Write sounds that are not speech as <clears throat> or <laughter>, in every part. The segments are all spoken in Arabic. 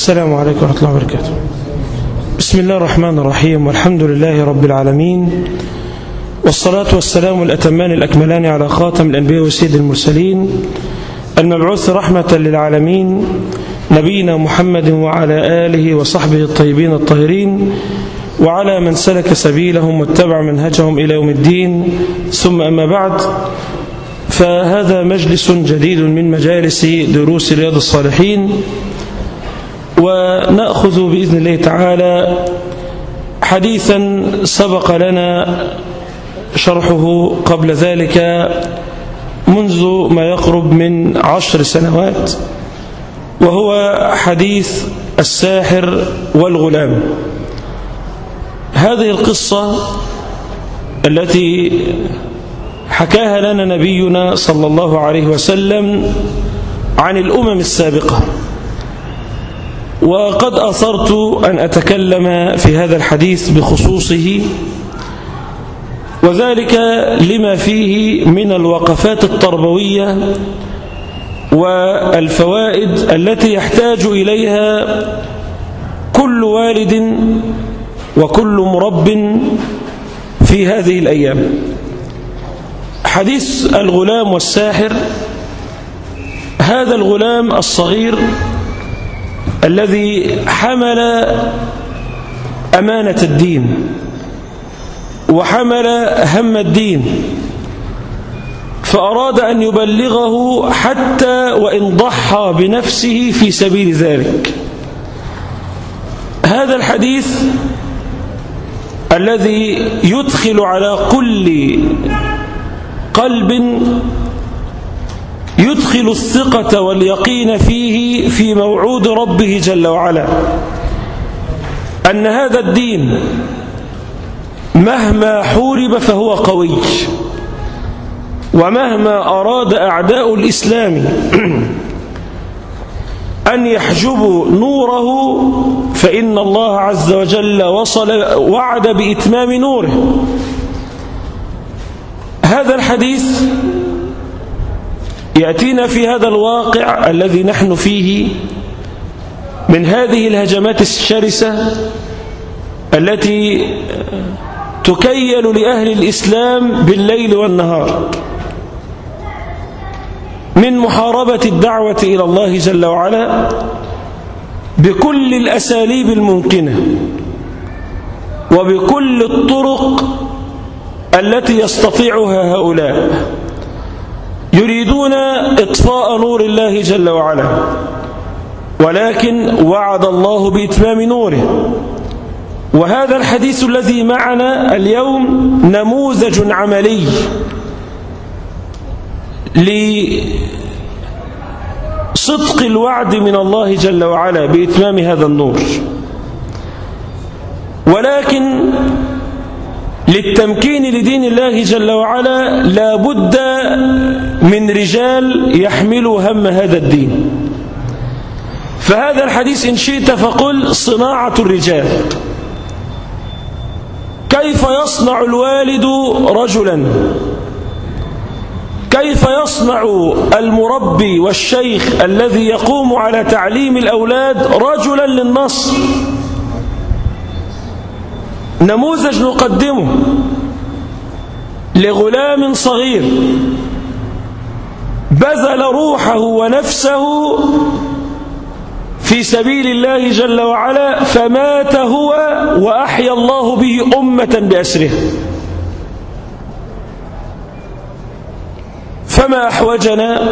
السلام عليكم ورحمة الله وبركاته. بسم الله الرحمن الرحيم والحمد لله رب العالمين والصلاة والسلام الأتمان الأكملان على خاتم الأنبياء وسيد المرسلين المبعوث رحمة للعالمين نبينا محمد وعلى آله وصحبه الطيبين الطاهرين وعلى من سلك سبيلهم واتبع منهجهم إلى يوم الدين. ثم أما بعد فهذا مجلس جديد من مجالس دروس رياض الصالحين. ونأخذ بإذن الله تعالى حديثا سبق لنا شرحه قبل ذلك منذ ما يقرب من عشر سنوات وهو حديث الساحر والغلام. هذه القصة التي حكاها لنا نبينا صلى الله عليه وسلم عن الأمم السابقة. وقد أثرت أن أتكلم في هذا الحديث بخصوصه وذلك لما فيه من الوقفات التربوية والفوائد التي يحتاج إليها كل والد وكل مرب في هذه الأيام. حديث الغلام والساحر هذا الغلام الصغير الذي حمل أمانة الدين وحمل هم الدين فأراد أن يبلغه حتى وإن ضحى بنفسه في سبيل ذلك. هذا الحديث الذي يدخل على كل قلب يدخل الثقة واليقين فيه في موعود ربه جل وعلا. أن هذا الدين مهما حورب فهو قوي. ومهما أراد أعداء الإسلام <clears throat> أن يحجبوا نوره فإن الله عز وجل وصل وعد بإتمام نوره. هذا الحديث يأتينا في هذا الواقع الذي نحن فيه من هذه الهجمات الشرسة التي تكيل لأهل الإسلام بالليل والنهار من محاربة الدعوة إلى الله جل وعلا بكل الأساليب الممكنة وبكل الطرق التي يستطيعها هؤلاء. يريدون إطفاء نور الله جل وعلا. ولكن وعد الله بإتمام نوره. وهذا الحديث الذي معنا اليوم نموذج عملي لصدق الوعد من الله جل وعلا بإتمام هذا النور. ولكن للتمكين لدين الله جل وعلا لا بد من رجال يحملوا هم هذا الدين. فهذا الحديث إن شئت فقل صناعة الرجال. كيف يصنع الوالد رجلا؟ كيف يصنع المربي والشيخ الذي يقوم على تعليم الأولاد رجلا للنصر نموذج نقدمه لغلام صغير. بذل روحه ونفسه في سبيل الله جل وعلا فمات هو وأحيا الله به أمة بأسره. فما أحوجنا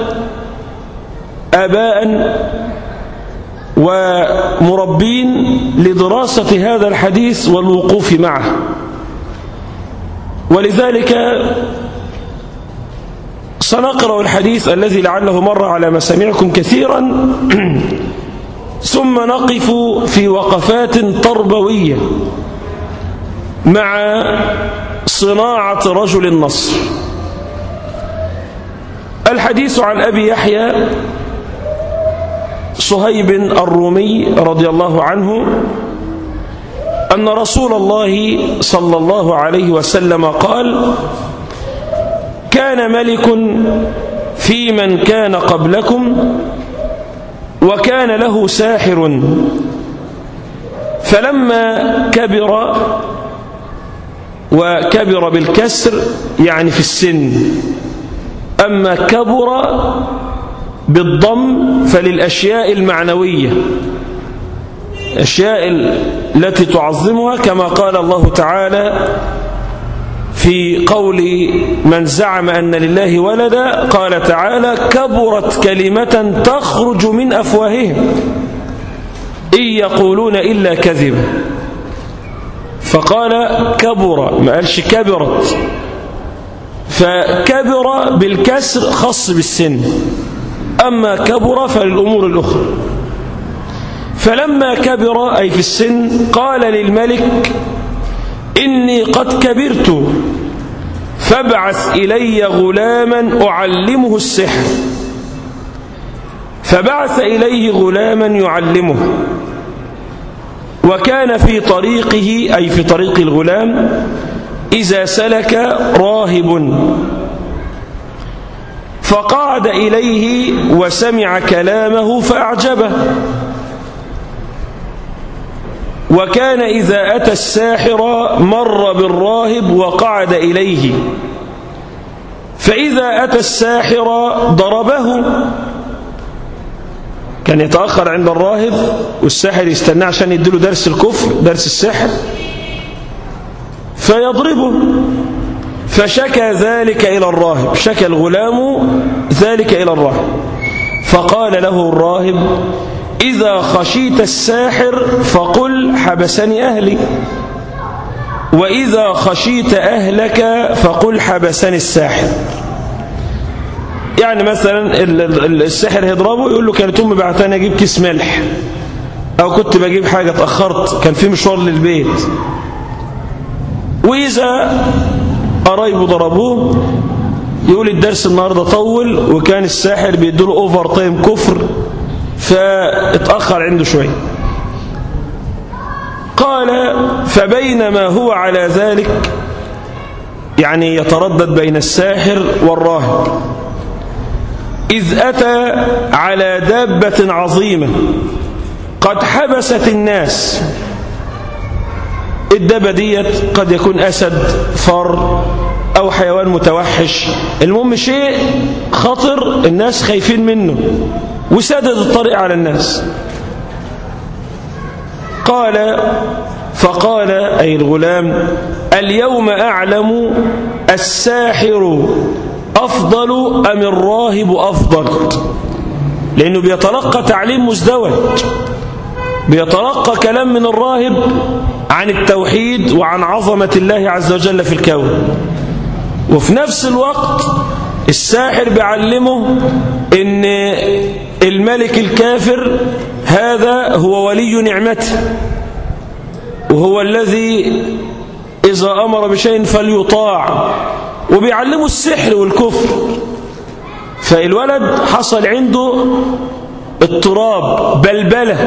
آباء ومربين لدراسة هذا الحديث والوقوف معه. ولذلك سنقرأ الحديث الذي لعله مر على مسامعكم كثيرا. <clears throat> ثم نقف في وقفات تربوية مع صناعة رجل النصر. الحديث عن أبي يحيى صهيب الرومي رضي الله عنه أن رسول الله صلى الله عليه وسلم قال كان ملك في من كان قبلكم وكان له ساحر. فلما كبر وكبر بالكسر يعني في السن أما كبر بالضم فللأشياء المعنوية. الأشياء التي تعظمها كما قال الله تعالى في قول من زعم أن لله ولدا قال تعالى كبرت كلمة تخرج من أفواههم. إن يقولون إلا كذبا فقال كبر. ما قالش كبرت. فكبر بالكسر خص بالسن. أما كبر فللأمور الأخرى. فلما كبر أي في السن قال للملك إني قد كبرت فابعث إلي غلاما أعلمه السحر. فبعث إليه غلاما يعلمه. وكان في طريقه أي في طريق الغلام إذا سلك راهب. فقعد إليه وسمع كلامه فأعجبه. وكان إذا أتى الساحر مر بالراهب وقعد إليه. فإذا أتى الساحر ضربه. كان يتأخر عند الراهب والساحر يستنى عشان يديله درس الكفر درس السحر. فيضربه. فشكى ذلك إلى الراهب. شكى الغلام ذلك إلى الراهب. فقال له الراهب إذا خشيت الساحر فقل حبسني أهلي. وإذا خشيت أهلك فقل حبسني الساحر. يعني مثلا الساحر هيضربه يقول له كانت أمي بعتني أجيب كيس ملح. أو كنت بجيب حاجة اتأخرت كان في مشوار للبيت. وإذا قرايبه ضربوه. يقول الدرس النهاردة طول وكان الساحر بيدوله overtime كفر فاتأخر عنده شوية. قال فبينما هو على ذلك يعني يتردد بين الساحر والراهب. إذ أتى على دابة عظيمة قد حبست الناس الدابة ديت قد يكون أسد فر أو حيوان متوحش. المهم شيء خطر الناس خايفين منه وسدد الطريق على الناس. قال فقال أي الغلام اليوم أعلم الساحر أفضل أم الراهب أفضل؟ لأنه بيتلقى تعليم مزدوج. بيتلقى كلام من الراهب عن التوحيد وعن عظمة الله عز وجل في الكون. وفي نفس الوقت الساحر بيعلمه إن الملك الكافر هذا هو ولي نعمته وهو الذي إذا أمر بشيء فليطاع. وبيعلمه السحر والكفر. فالولد حصل عنده اضطراب بلبلة.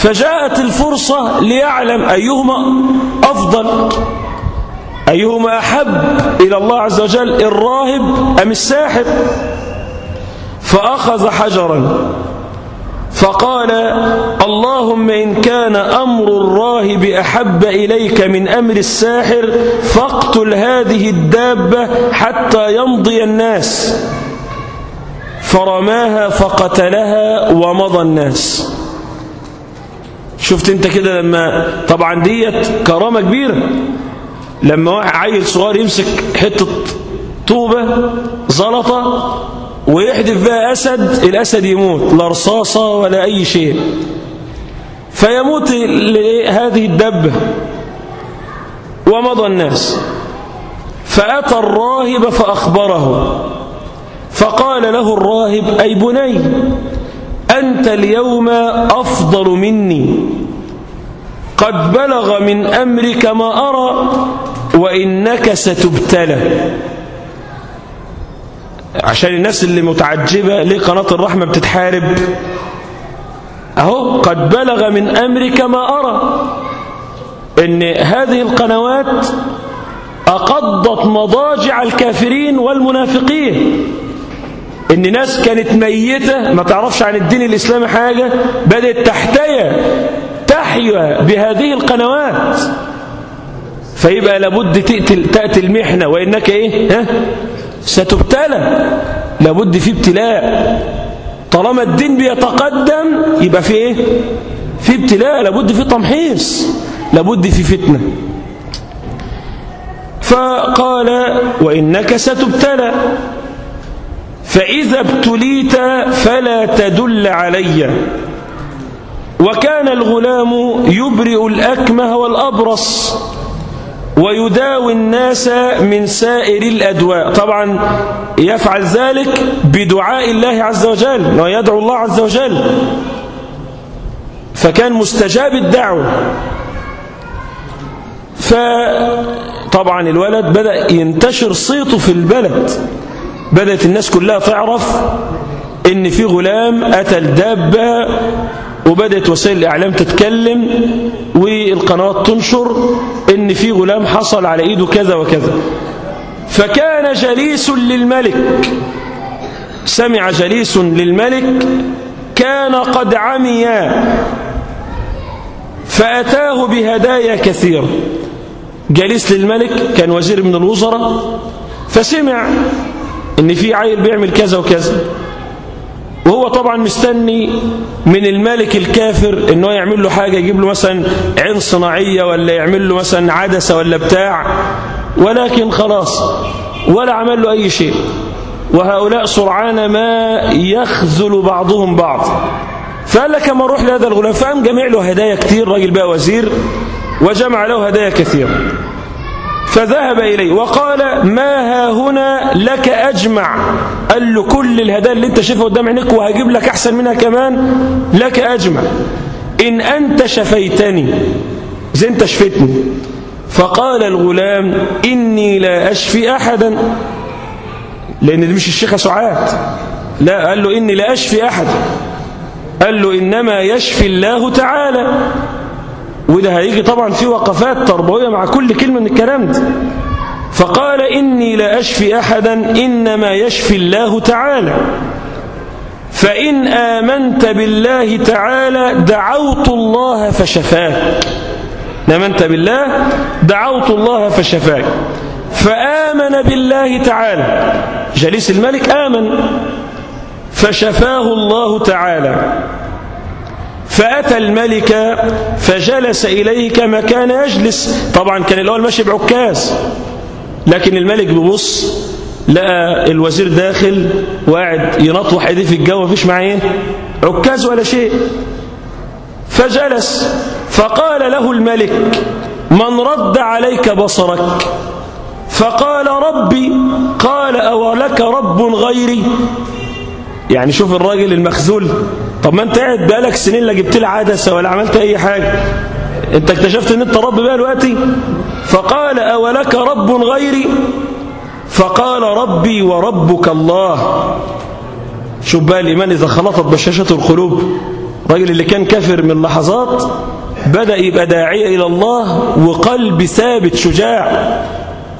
فجاءت الفرصة ليعلم أيهما أفضل أيهما أحب إلى الله عز وجل الراهب أم الساحر؟ فأخذ حجرا فقال اللهم إن كان أمر الراهب أحب إليك من أمر الساحر فاقتل هذه الدابة حتى يمضي الناس. فرماها فقتلها ومضى الناس. شفت انت كده لما طبعا ديت كرامة كبيرة. لما عيل صغير يمسك حتة طوبة زلطة ويحدف بها أسد الأسد يموت لا رصاصة ولا أي شيء. فيموت هذه الدبة. ومضى الناس. فأتى الراهب فأخبره. فقال له الراهب أي بني أنت اليوم أفضل مني. قد بلغ من أمرك ما أرى وإنك ستبتلى. عشان الناس اللي متعجبة ليه قناة الرحمة بتتحارب؟ أهو قد بلغ من أمرك ما أرى إن هذه القنوات أقضت مضاجع الكافرين والمنافقين. إن ناس كانت ميتة ما تعرفش عن الدين الإسلامي حاجة بدأت تحتيا تحيا بهذه القنوات. فيبقى لابد تأتي المحنة وإنك إيه؟ ها؟ ستبتلى. لابد في ابتلاء. طالما الدين بيتقدم يبقى في إيه؟ في ابتلاء. لابد في تمحيص. لابد في فتنة. فقال وإنك ستبتلى. فإذا ابتليت فلا تدل علي. وكان الغلام يبرئ الأكمه والأبرص ويداوي الناس من سائر الأدواء. طبعا يفعل ذلك بدعاء الله عز وجل ويدعو الله عز وجل. فكان مستجاب الدعوة. فطبعا الولد بدأ ينتشر صيته في البلد. بدأت الناس كلها تعرف إن في غلام أتى الدابة وبدأت وسائل الإعلام تتكلم والقنوات تنشر إن في غلام حصل على إيده كذا وكذا. فكان جليس للملك. سمع جليس للملك كان قد عمي. فأتاه بهدايا كثيرة. جليس للملك كان وزير من الوزراء. فسمع إن في عيل بيعمل كذا وكذا. وهو طبعا مستني من الملك الكافر إنه يعمل له حاجة يجيب له مثلا عين صناعية ولا يعمل له مثلا عدسة ولا بتاع. ولكن خلاص ولا عمل له أي شيء. وهؤلاء سرعان ما يخذل بعضهم بعض. فقال لك اما أروح لهذا الغلام. فقام جمع له هدايا كتير راجل بقى وزير وجمع له هدايا كثيرة فذهب إليه وقال ما ها هنا لك أجمع. قال له كل الهدايا اللي انت شايفها قدام عينيك وهجيب لك أحسن منها كمان لك أجمع. إن أنت شفيتني زي أنت شفتني فقال الغلام إني لا أشفي أحدا لأن دي مش الشيخة سعاد. لا قال له إني لا أشفي أحد. قال له إنما يشفي الله تعالى. وده هيجي طبعا في وقفات تربوية مع كل كلمة من الكلام ده. فقال إني لا أشفي أحدا إنما يشفي الله تعالى. فإن آمنت بالله تعالى دعوت الله فشفاك. آمنت بالله دعوت الله فشفاك. فآمن بالله تعالى. جليس الملك آمن. فشفاه الله تعالى. فأتى الملك فجلس إليه كما كان يجلس. طبعا كان الأول ماشي بعكاز لكن الملك بيبص لقى الوزير داخل وقاعد ينطوح إيديه في الجو مفيش معاه إيه؟ عكاز ولا شيء. فجلس فقال له الملك من رد عليك بصرك؟ فقال ربي قال أولك رب غيري؟ يعني شوف الراجل المخزول طب ما انت قاعد بقالك سنين لا جبت لي عدسه ولا عملت أي حاجة. انت اكتشفت إن أنت رب بقى دلوقتي؟ فقال أولك رب غيري؟ فقال ربي وربك الله. شوف بقى الإيمان إذا خلطت بشاشة القلوب. الراجل اللي كان كافر من لحظات بدأ يبقى داعية إلى الله وقلب ثابت شجاع.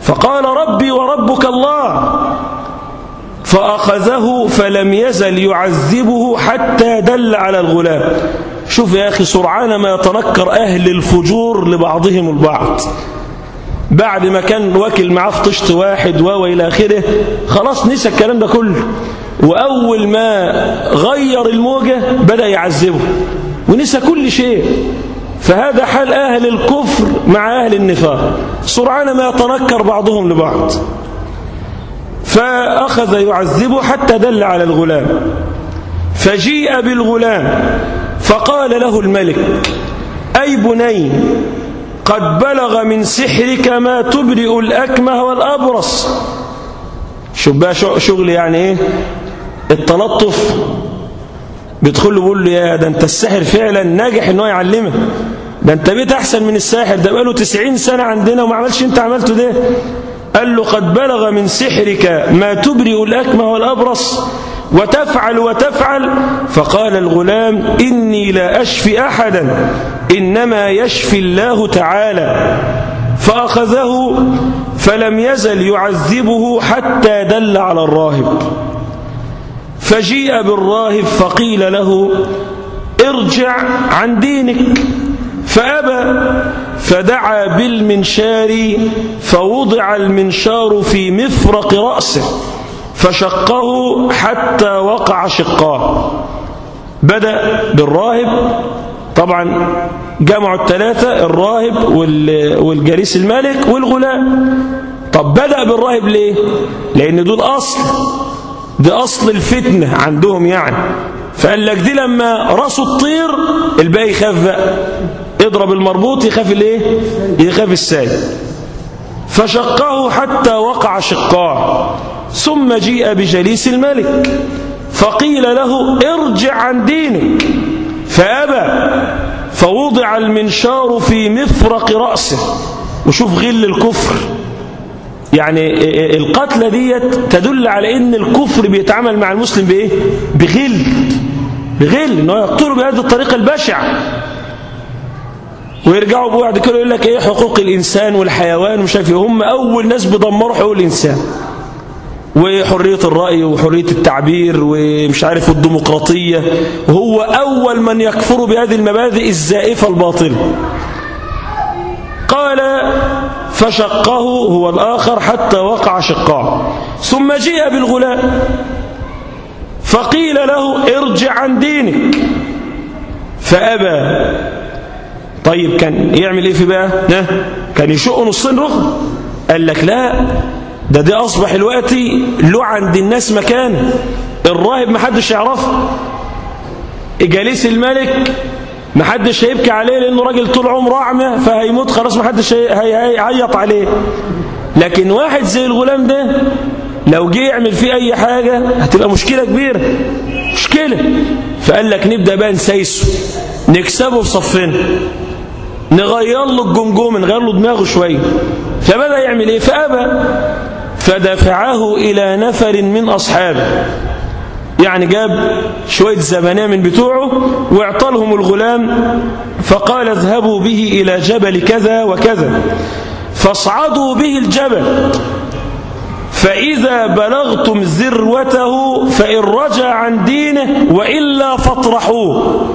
فقال ربي وربك الله. فأخذه فلم يزل يعذبه حتى دل على الغلام. شوف يا أخي سرعان ما يتنكر أهل الفجور لبعضهم البعض. بعد ما كان واكل معاه في طشت واحد و إلى آخره خلاص نسى الكلام ده كله. وأول ما غير الموجة بدأ يعذبه. ونسى كل شيء. فهذا حال أهل الكفر مع أهل النفاق. سرعان ما يتنكر بعضهم لبعض. فأخذ يعذبه حتى دل على الغلام. فجيء بالغلام فقال له الملك أي بني قد بلغ من سحرك ما تبرئ الأكمه والأبرص. شوف بقى شغل يعني إيه؟ التلطف. بيدخل له بيقول له يا ده أنت الساحر فعلا ناجح ان هو يعلمك. ده أنت بيت أحسن من الساحر ده بقاله 90 سنة عندنا وما عملش أنت عملته ده. قال له قد بلغ من سحرك ما تبرئ الأكمه والأبرص وتفعل وتفعل. فقال الغلام إني لا أشفي أحدا إنما يشفي الله تعالى. فأخذه فلم يزل يعذبه حتى دل على الراهب. فجيء بالراهب فقيل له ارجع عن دينك. فأبى فدعا بالمنشار فوضع المنشار في مفرق رأسه فشقه حتى وقع شقاه. بدأ بالراهب طبعا جمعوا الثلاثة الراهب والجليس الملك والغلام. طب بدأ بالراهب ليه؟ لأن دول أصل دي أصل الفتنة عندهم يعني. فقال لك دي لما رأسه تطير الباقي يخاف بقى. اضرب المربوط يخاف الايه؟ يخاف السايب. فشقه حتى وقع شقاه ثم جيء بجليس الملك فقيل له ارجع عن دينك. فأبى فوضع المنشار في مفرق رأسه. وشوف غل الكفر. يعني القتلة ديت تدل على إن الكفر بيتعامل مع المسلم بإيه؟ بغل. بغل انه يقتله بهذه الطريقة البشعة. ويرجعوا بوعد كده يقول لك إيه؟ حقوق الإنسان والحيوان ومش عارف هم أول ناس بيدمروا حقوق الإنسان. وحرية الرأي وحرية التعبير ومش عارف الديمقراطية وهو أول من يكفر بهذه المبادئ الزائفة الباطلة. قال فشقه هو الآخر حتى وقع شقاه ثم جيء بالغلام فقيل له ارجع عن دينك. فأبى طيب كان يعمل إيه في بقى؟ كان يشق نصين رخم قال لك لا ده دي أصبح الوقت له عند الناس مكان الراهب محدش يعرفه. جليس الملك محدش هيبكي عليه لأنه راجل طول عمره أعمى فهيموت خلاص محدش هيعيط عليه. لكن واحد زي الغلام ده لو جه يعمل فيه أي حاجة هتبقى مشكلة كبيرة. مشكلة. فقال لك نبدأ بقى نسيسه نكسبه في صفنا نغير له الجمجمة نغير له دماغه شوية فبدأ يعمل إيه؟ فأبى. فدفعه إلى نفر من أصحابه يعني جاب شوية زبناء من بتوعه واعطلهم الغلام فقال اذهبوا به إلى جبل كذا وكذا. فاصعدوا به الجبل. فإذا بلغتم ذروته فإن رجع عن دينه وإلا فاطرحوه.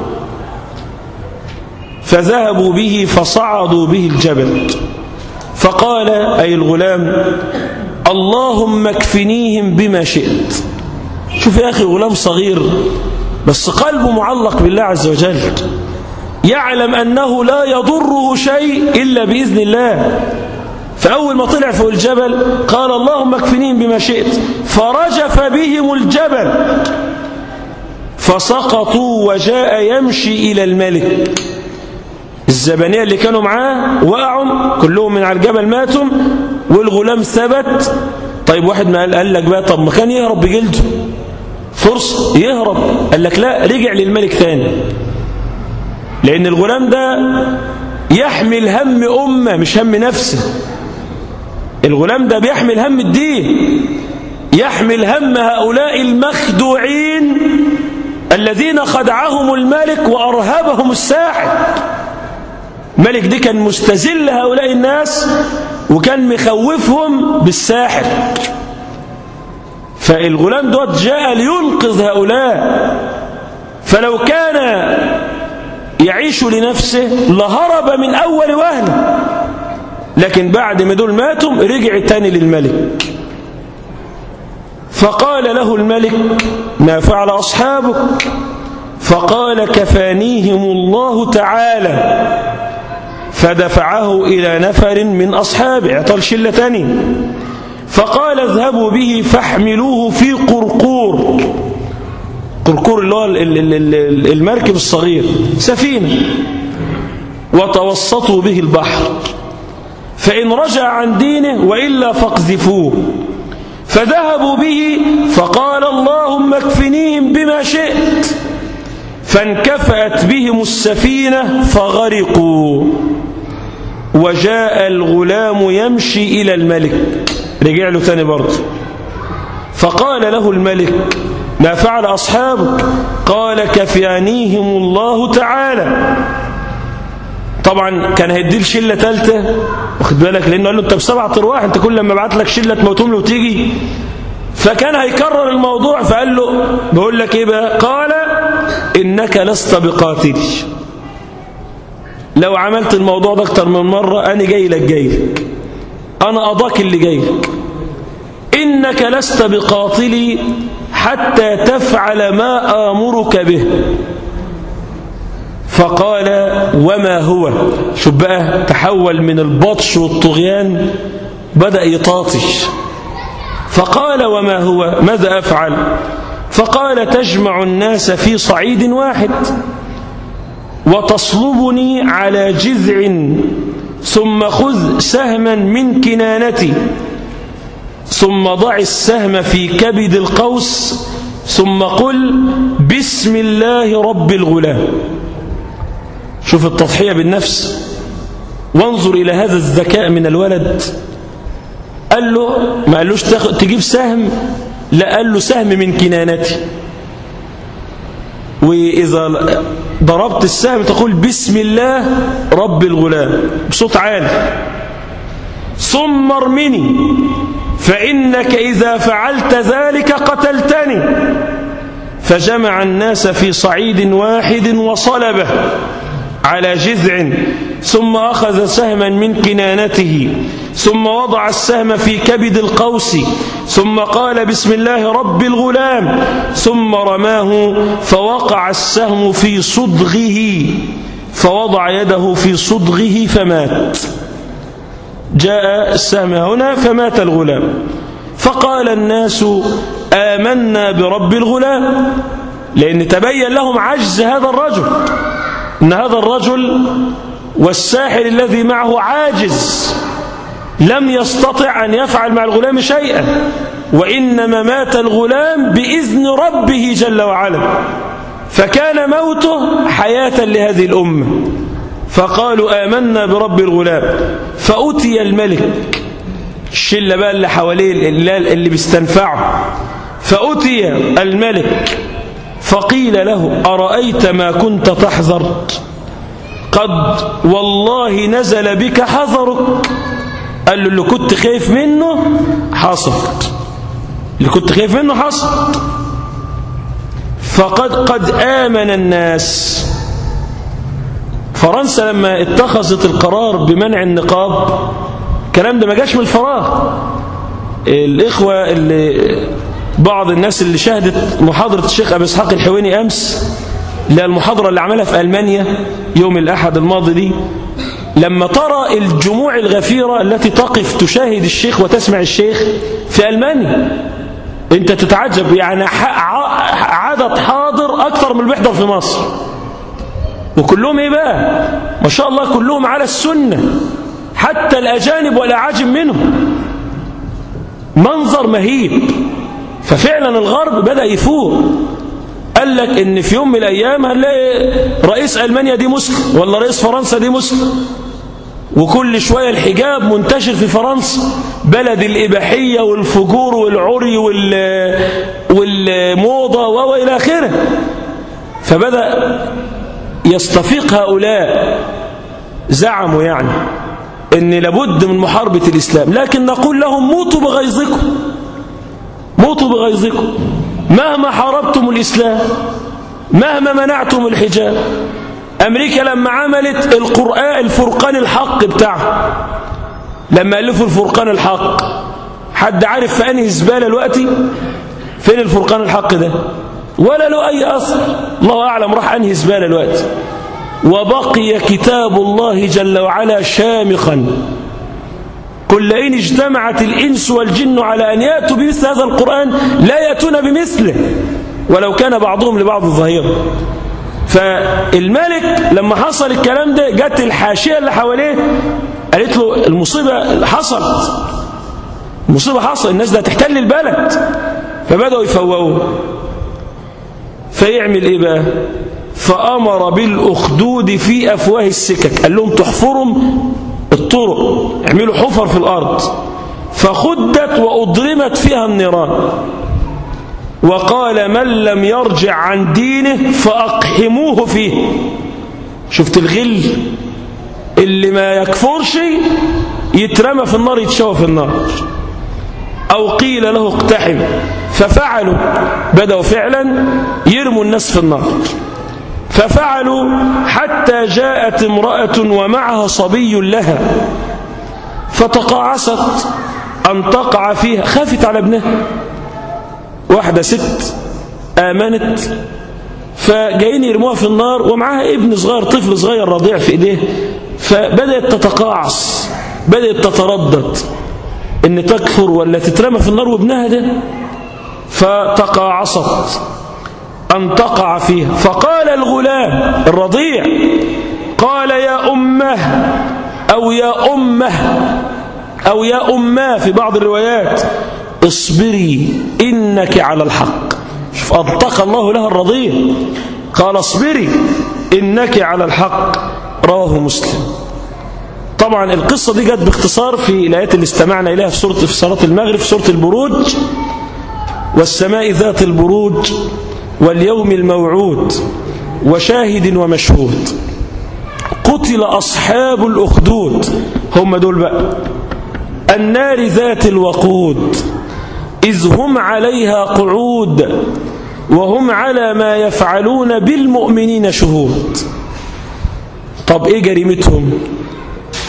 فذهبوا به فصعدوا به الجبل. فقال أي الغلام اللهم اكفنيهم بما شئت. شوف يا أخي غلام صغير بس قلبه معلق بالله عز وجل. يعلم أنه لا يضره شيء إلا بإذن الله. فأول ما طلع فوق الجبل قال اللهم اكفنيهم بما شئت. فرجف بهم الجبل. فسقطوا وجاء يمشي إلى الملك. الزبانية اللي كانوا معاه وقعوا كلهم من على الجبل ماتوا والغلام ثبت. طيب واحد ما قال, لك بقى طب ما كان يهرب بجلده. فرصة يهرب. قال لك لا رجع للملك ثاني لأن الغلام ده يحمل هم أمة مش هم نفسه. الغلام ده بيحمل هم الدين. يحمل هم هؤلاء المخدوعين الذين خدعهم الملك وأرهبهم الساحر. ملك دي كان مستزل هؤلاء الناس وكان مخوفهم بالساحر. فالغلام دوت جاء لينقذ هؤلاء. فلو كان يعيش لنفسه لهرب من أول وهله لكن بعد ما دول ماتوا رجع تاني للملك. فقال له الملك ما فعل أصحابك؟ فقال كفانيهم الله تعالى. فدفعه إلى نفر من أصحابه اعطى شلة تاني. فقال اذهبوا به فاحملوه في قرقور. قرقور اللي هو المركب الصغير سفينة. وتوسطوا به البحر. فإن رجع عن دينه وإلا فاقذفوه. فذهبوا به فقال اللهم اكفنيهم بما شئت. فانكفأت بهم السفينة فغرقوا. وجاء الغلام يمشي إلى الملك. رجع له ثاني برضه. فقال له الملك ما فعل أصحابك؟ قال كفيانيهم الله تعالى. طبعا كان هيديه شلة ثالثة واخد بالك؟ لأنه قال له أنت بسبعة أرواح أنت كل لما بعت لك شلة تموتهم له وتيجي فكان هيكرر الموضوع فقال له بقول لك إيه بقى؟ قال إنك لست بقاتلي لو عملت الموضوع ده أكتر من مرة أنا جاي لك جاي لك. أنا أضاك اللي جاي لك. إنك لست بقاتلي حتى تفعل ما آمرك به. فقال وما هو؟ شوف بقى تحول من البطش والطغيان بدأ يطاطش. فقال وما هو؟ ماذا أفعل؟ فقال تجمع الناس في صعيد واحد. وتصلبني على جذع ثم خذ سهما من كنانتي ثم ضع السهم في كبد القوس ثم قل بسم الله رب الغلام. شوف التضحية بالنفس. وانظر إلى هذا الذكاء من الولد. قال له ما قالوش تجيب سهم؟ لا قال له سهم من كنانتي. وإذا ضربت السهم تقول بسم الله رب الغلام بصوت عالي. ثم ارمني فإنك إذا فعلت ذلك قتلتني. فجمع الناس في صعيد واحد وصلبه. على جذع ثم أخذ سهما من كنانته ثم وضع السهم في كبد القوس ثم قال بسم الله رب الغلام ثم رماه فوقع السهم في صدغه فوضع يده في صدغه فمات. جاء السهم هنا فمات الغلام. فقال الناس آمنا برب الغلام لأن تبين لهم عجز هذا الرجل. أن هذا الرجل والساحر الذي معه عاجز لم يستطع أن يفعل مع الغلام شيئا وإنما مات الغلام بإذن ربه جل وعلا. فكان موته حياة لهذه الأمة. فقالوا آمنا برب الغلام. فأتي الملك. الشلة بقى اللي حواليه اللي, بيستنفعه. فأتي الملك. فقيل له أرأيت ما كنت تحذر؟ قد والله نزل بك حذرك. قال له اللي كنت خايف منه حصل اللي كنت خايف منه حصل فقد قد آمن الناس. فرنسا لما اتخذت القرار بمنع النقاب الكلام ده ما جاش من الفراغ. الإخوة اللي بعض الناس اللي شهدت محاضرة الشيخ أبي إسحاق الحويني أمس اللي هي المحاضرة اللي عملها في ألمانيا يوم الأحد الماضي دي لما ترى الجموع الغفيرة التي تقف تشاهد الشيخ وتسمع الشيخ في ألمانيا. أنت تتعجب يعني عدد حاضر أكثر من المحضر في مصر. وكلهم إيه بقى؟ ما شاء الله كلهم على السنة. حتى الأجانب والأعاجم منهم. منظر مهيب. ففعلا الغرب بدأ يفوق. قال لك إن في يوم من الأيام هنلاقي رئيس ألمانيا دي مسلم ولا رئيس فرنسا دي مسلم وكل شوية الحجاب منتشر في فرنسا. بلد الإباحية والفجور والعري وال والموضة وإلى آخره. فبدأ يستفيق هؤلاء. زعموا يعني إن لابد من محاربة الإسلام. لكن نقول لهم موتوا بغيظكم. موتوا بغيظكم. مهما حاربتم الإسلام مهما منعتم الحجاب أمريكا لما عملت القرآن الفرقان الحق بتاعها لما ألفوا الفرقان الحق حد عارف في أنهي زبالة دلوقتي؟ فين الفرقان الحق ده؟ ولا له أي أثر الله أعلم راح أنهي زبالة دلوقتي. وبقي كتاب الله جل وعلا شامخا. قل لئن اجتمعت الإنس والجن على أن يأتوا بمثل هذا القرآن لا يأتون بمثله ولو كان بعضهم لبعض ظهيرا فالملك لما حصل الكلام ده جت الحاشية اللي حواليه قالت له المصيبة حصلت. المصيبة حصل الناس ده تحتل البلد. فبدأوا يفوقوه فيعمل إيه بقى؟ فأمر بالأخدود في أفواه السكك. قال لهم تحفرهم الطرق اعملوا حفر في الأرض. فخدت وأضرمت فيها النيران. وقال من لم يرجع عن دينه فأقحموه فيه. شفت الغل اللي ما يكفرش يترمى في النار يتشوى في النار. أو قيل له اقتحم. ففعلوا. بدأوا فعلا يرموا الناس في النار. ففعلوا حتى جاءت امرأة ومعها صبي لها فتقاعست أن تقع فيها خافت على ابنها. واحدة ست آمنت فجايين يرموها في النار ومعاها ابن صغير طفل صغير رضيع في إيديه. فبدأت تتقاعس بدأت تتردد إن تكفر ولا تترمى في النار وابنها ده. فتقاعصت أن تقع فيها. فقال الغلام الرضيع قال يا أمة أو يا أمة أو يا أمة في بعض الروايات اصبري إنك على الحق. شوف أنطق الله لها الرضيع. قال اصبري إنك على الحق. رواه مسلم. طبعا القصة دي جت باختصار في الآيات اللي استمعنا إليها في سورة في صلاة المغرب في سورة البروج. والسماء ذات البروج. واليوم الموعود وشاهد ومشهود. قتل أصحاب الأخدود. هم دول بقى. النار ذات الوقود. إذ هم عليها قعود. وهم على ما يفعلون بالمؤمنين شهود. طب إيه جريمتهم؟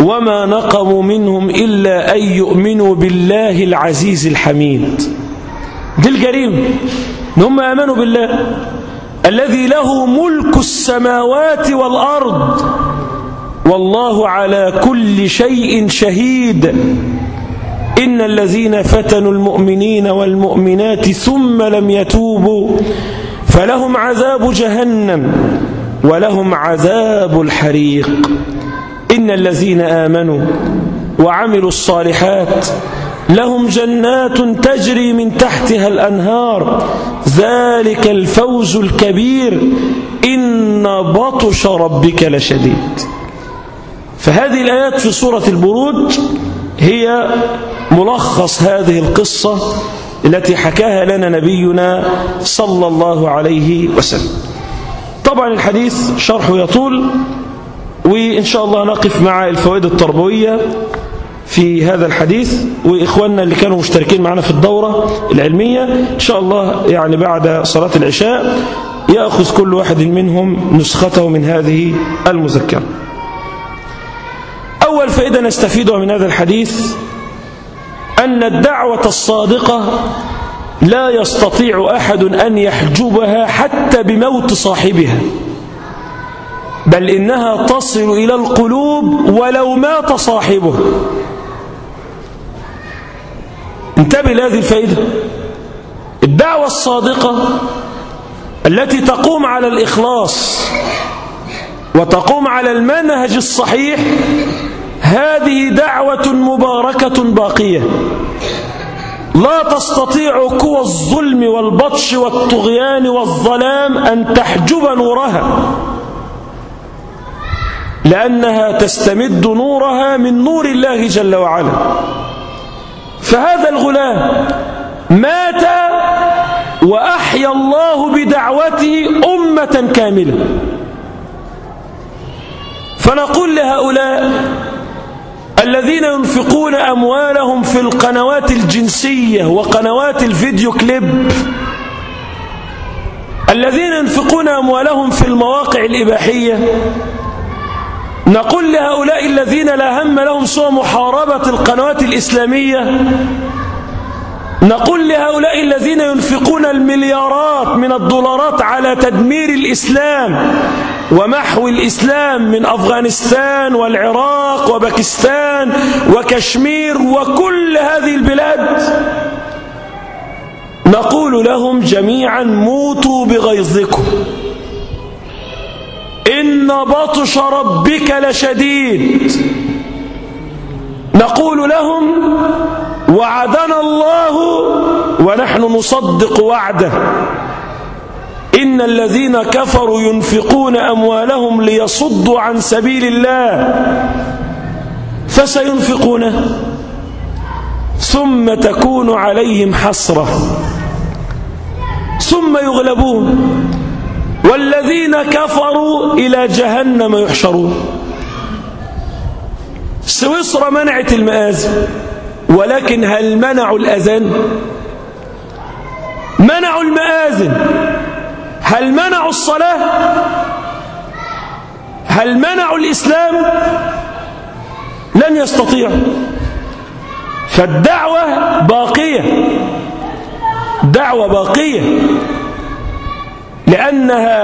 وما نقموا منهم إلا أن يؤمنوا بالله العزيز الحميد. دي الجريمة. إن هم آمنوا بالله. الذي له ملك السماوات والأرض. والله على كل شيء شهيد. إن الذين فتنوا المؤمنين والمؤمنات ثم لم يتوبوا فلهم عذاب جهنم ولهم عذاب الحريق. إن الذين آمنوا وعملوا الصالحات لهم جنات تجري من تحتها الأنهار. ذلك الفوز الكبير. إن بطش ربك لشديد. فهذه الآيات في سورة البروج هي ملخص هذه القصة التي حكاها لنا نبينا صلى الله عليه وسلم. طبعا الحديث شرحه يطول وإن شاء الله نقف مع الفوائد التربوية. في هذا الحديث وإخواننا اللي كانوا مشتركين معنا في الدورة العلمية إن شاء الله يعني بعد صلاة العشاء يأخذ كل واحد منهم نسخته من هذه المذكرة. أول فائدة نستفيدها من هذا الحديث أن الدعوة الصادقة لا يستطيع أحد أن يحجبها حتى بموت صاحبها بل إنها تصل إلى القلوب ولو مات صاحبه. انتبه لهذه الفائدة. الدعوة الصادقة التي تقوم على الإخلاص وتقوم على المنهج الصحيح هذه دعوة مباركة باقية. لا تستطيع قوى الظلم والبطش والطغيان والظلام أن تحجب نورها لأنها تستمد نورها من نور الله جل وعلا. فهذا الغلام مات وأحيا الله بدعوته أمة كاملة. فنقول لهؤلاء الذين ينفقون أموالهم في القنوات الجنسية وقنوات الفيديو كليب الذين ينفقون أموالهم في المواقع الإباحية نقول لهؤلاء الذين لا هم لهم سوى محاربة القنوات الإسلامية نقول لهؤلاء الذين ينفقون المليارات من الدولارات على تدمير الإسلام ومحو الإسلام من أفغانستان والعراق وباكستان وكشمير وكل هذه البلاد نقول لهم جميعا موتوا بغيظكم. إن بطش ربك لشديد. نقول لهم وعدنا الله ونحن نصدق وعده. إن الذين كفروا ينفقون أموالهم ليصدوا عن سبيل الله. فسينفقونه ثم تكون عليهم حسرة. ثم يغلبون. والذين كفروا إلى جهنم يحشرون. سويسرا منعت المآزي ولكن هل منعوا الأذان منعوا المآذن هل منعوا الصلاة؟ هل منعوا الإسلام؟ لن يستطيعوا فالدعوة باقية. دعوة باقية. لأنها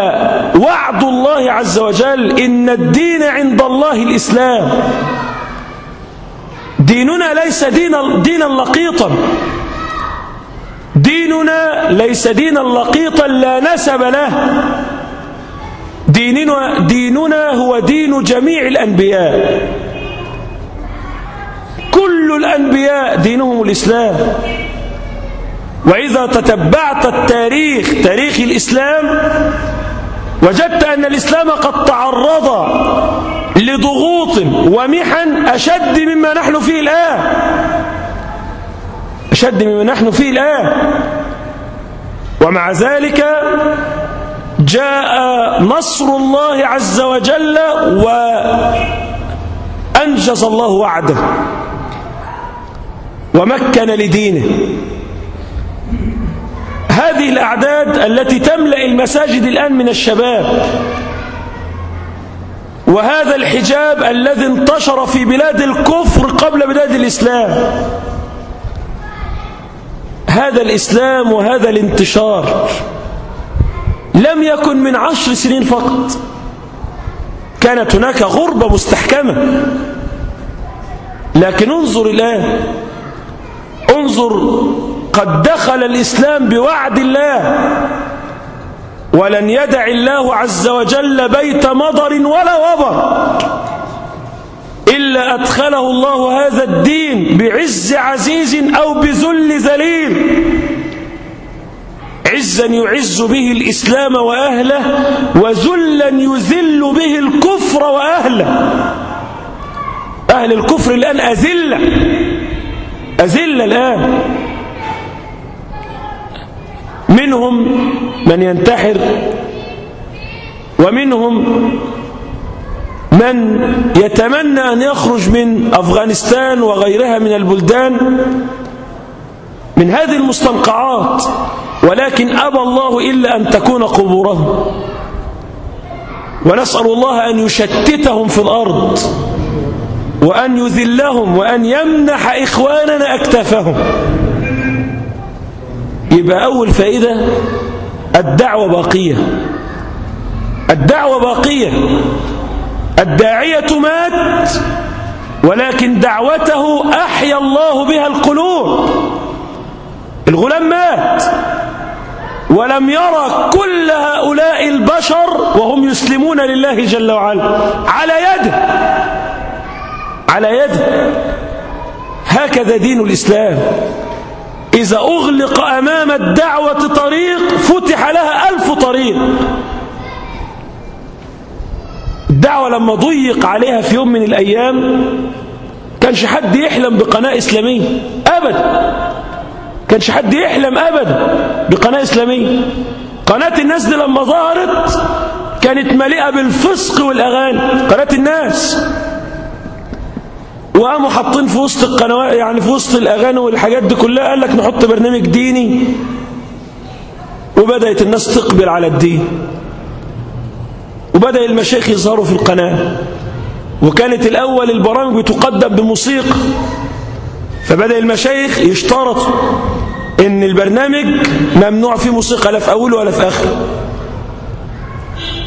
وعد الله عز وجل إن الدين عند الله الإسلام. ديننا ليس دين دينا لقيطا. ديننا ليس دينا لقيطا لا نسب له. ديننا, ديننا هو دين جميع الأنبياء. كل الأنبياء دينهم الإسلام. وإذا تتبعت التاريخ تاريخ الإسلام وجدت أن الإسلام قد تعرض لضغوط ومحن أشد مما نحن فيه الآن. أشد مما نحن فيه الآن. ومع ذلك جاء نصر الله عز وجل وأنجز الله وعده. ومكن لدينه. هذه الأعداد التي تملأ المساجد الآن من الشباب. وهذا الحجاب الذي انتشر في بلاد الكفر قبل بلاد الإسلام. هذا الإسلام وهذا الانتشار لم يكن من عشر سنين فقط. كانت هناك غربة مستحكمة. لكن انظر الآن. انظر قد دخل الإسلام بوعد الله ولن يدع الله عز وجل بيت مضر ولا وبر إلا أدخله الله هذا الدين بعز عزيز أو بذل ذليل عزا يعز به الإسلام وأهله وذلا يذل به الكفر وأهله أهل الكفر الآن أذلة أذلة الآن منهم من ينتحر ومنهم من يتمنى أن يخرج من أفغانستان وغيرها من البلدان من هذه المستنقعات ولكن أبى الله إلا أن تكون قبورهم. ونسأل الله أن يشتتهم في الأرض وأن يذلهم وأن يمنح إخواننا أكتافهم. يبقى أول فائدة الدعوة باقية. الدعوة باقية. الداعية مات ولكن دعوته أحيا الله بها القلوب. الغلام مات. ولم يرى كل هؤلاء البشر وهم يسلمون لله جل وعلا. على يده على يده هكذا دين الإسلام. إذا أغلق أمام الدعوة طريق فتح لها ألف طريق. الدعوة لما ضيق عليها في يوم من الأيام كانش حد يحلم بقناة إسلامية أبدا كانش حد يحلم أبدا بقناة إسلامية. قناة الناس دي لما ظهرت كانت مليئة بالفسق والأغاني. قناة الناس. وقاموا حاطين في وسط القنوات يعني في وسط الأغاني والحاجات دي كلها قال لك نحط برنامج ديني. وبدأت الناس تقبل على الدين. وبدأ المشايخ يظهروا في القناة. وكانت الأول البرامج بتقدم بموسيقى. فبدأ المشايخ يشترطوا إن البرنامج ممنوع فيه موسيقى لا في أوله ولا في آخره.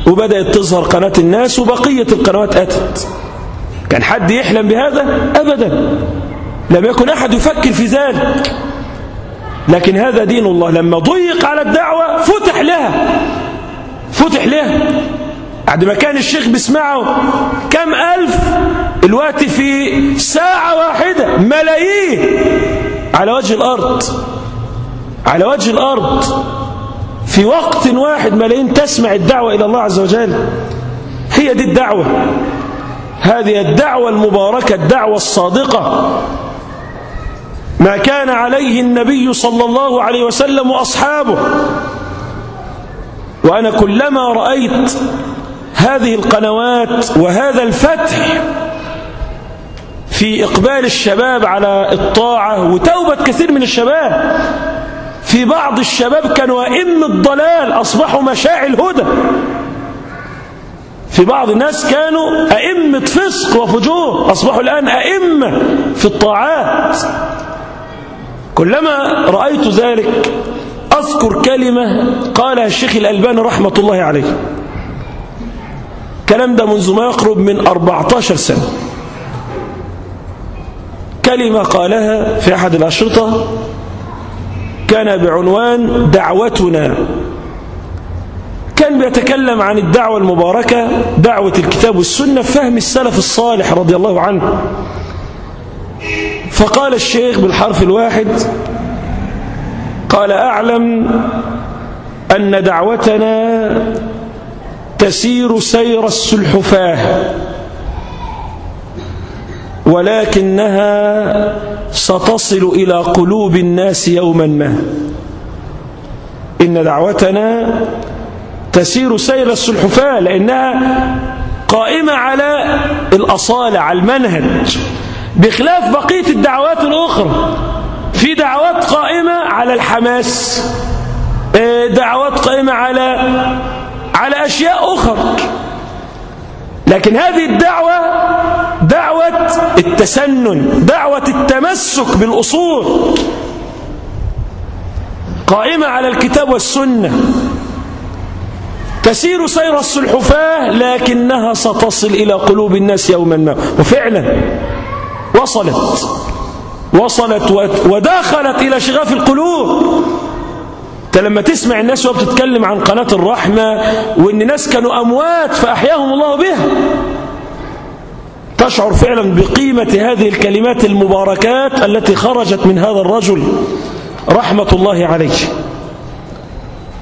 وبدأت تظهر قناة الناس وبقية القنوات أتت. كان حد يحلم بهذا؟ أبدا. لم يكن أحد يفكر في ذلك. لكن هذا دين الله. لما ضيق على الدعوة فتح لها. فتح لها. بعد ما كان الشيخ بيسمعه كم ألف الوقت في ساعة واحدة. ملايين. على وجه الأرض. على وجه الأرض. في وقت واحد ملايين تسمع الدعوة إلى الله عز وجل. هي دي الدعوة. هذه الدعوة المباركة الدعوة الصادقة. ما كان عليه النبي صلى الله عليه وسلم وأصحابه. وأنا كلما رأيت هذه القنوات وهذا الفتح في إقبال الشباب على الطاعة وتوبة كثير من الشباب في بعض الشباب كانوا أئمة الضلال أصبحوا مشاعل هدى. في بعض الناس كانوا أئمة فسق وفجور. أصبحوا الآن أئمة في الطاعات. كلما رأيت ذلك أذكر كلمة قالها الشيخ الألباني رحمة الله عليه. كلام ده منذ ما يقرب من 14 سنة. كلمة قالها في أحد الأشرطة كان بعنوان دعوتنا كان بيتكلم عن الدعوة المباركة دعوة الكتاب والسنة فهم السلف الصالح رضي الله عنه. فقال الشيخ بالحرف الواحد قال أعلم أن دعوتنا تسير سير السلحفاه ولكنها ستصل إلى قلوب الناس يوما ما. إن دعوتنا تسير سير السلحفاة لأنها قائمة على الأصالة على المنهج. بخلاف بقية الدعوات الأخرى في دعوات قائمة على الحماس دعوات قائمة على على أشياء أخرى. لكن هذه الدعوة دعوة التسنن دعوة التمسك بالأصول. قائمة على الكتاب والسنة. تسير سير السلحفاة لكنها ستصل إلى قلوب الناس يوما ما. وفعلا وصلت. وصلت ودخلت إلى شغاف القلوب. انت لما تسمع الناس وهي بتتكلم عن قناة الرحمة وإن ناس كانوا أموات فأحياهم الله بها. تشعر فعلا بقيمة هذه الكلمات المباركات التي خرجت من هذا الرجل رحمة الله عليه.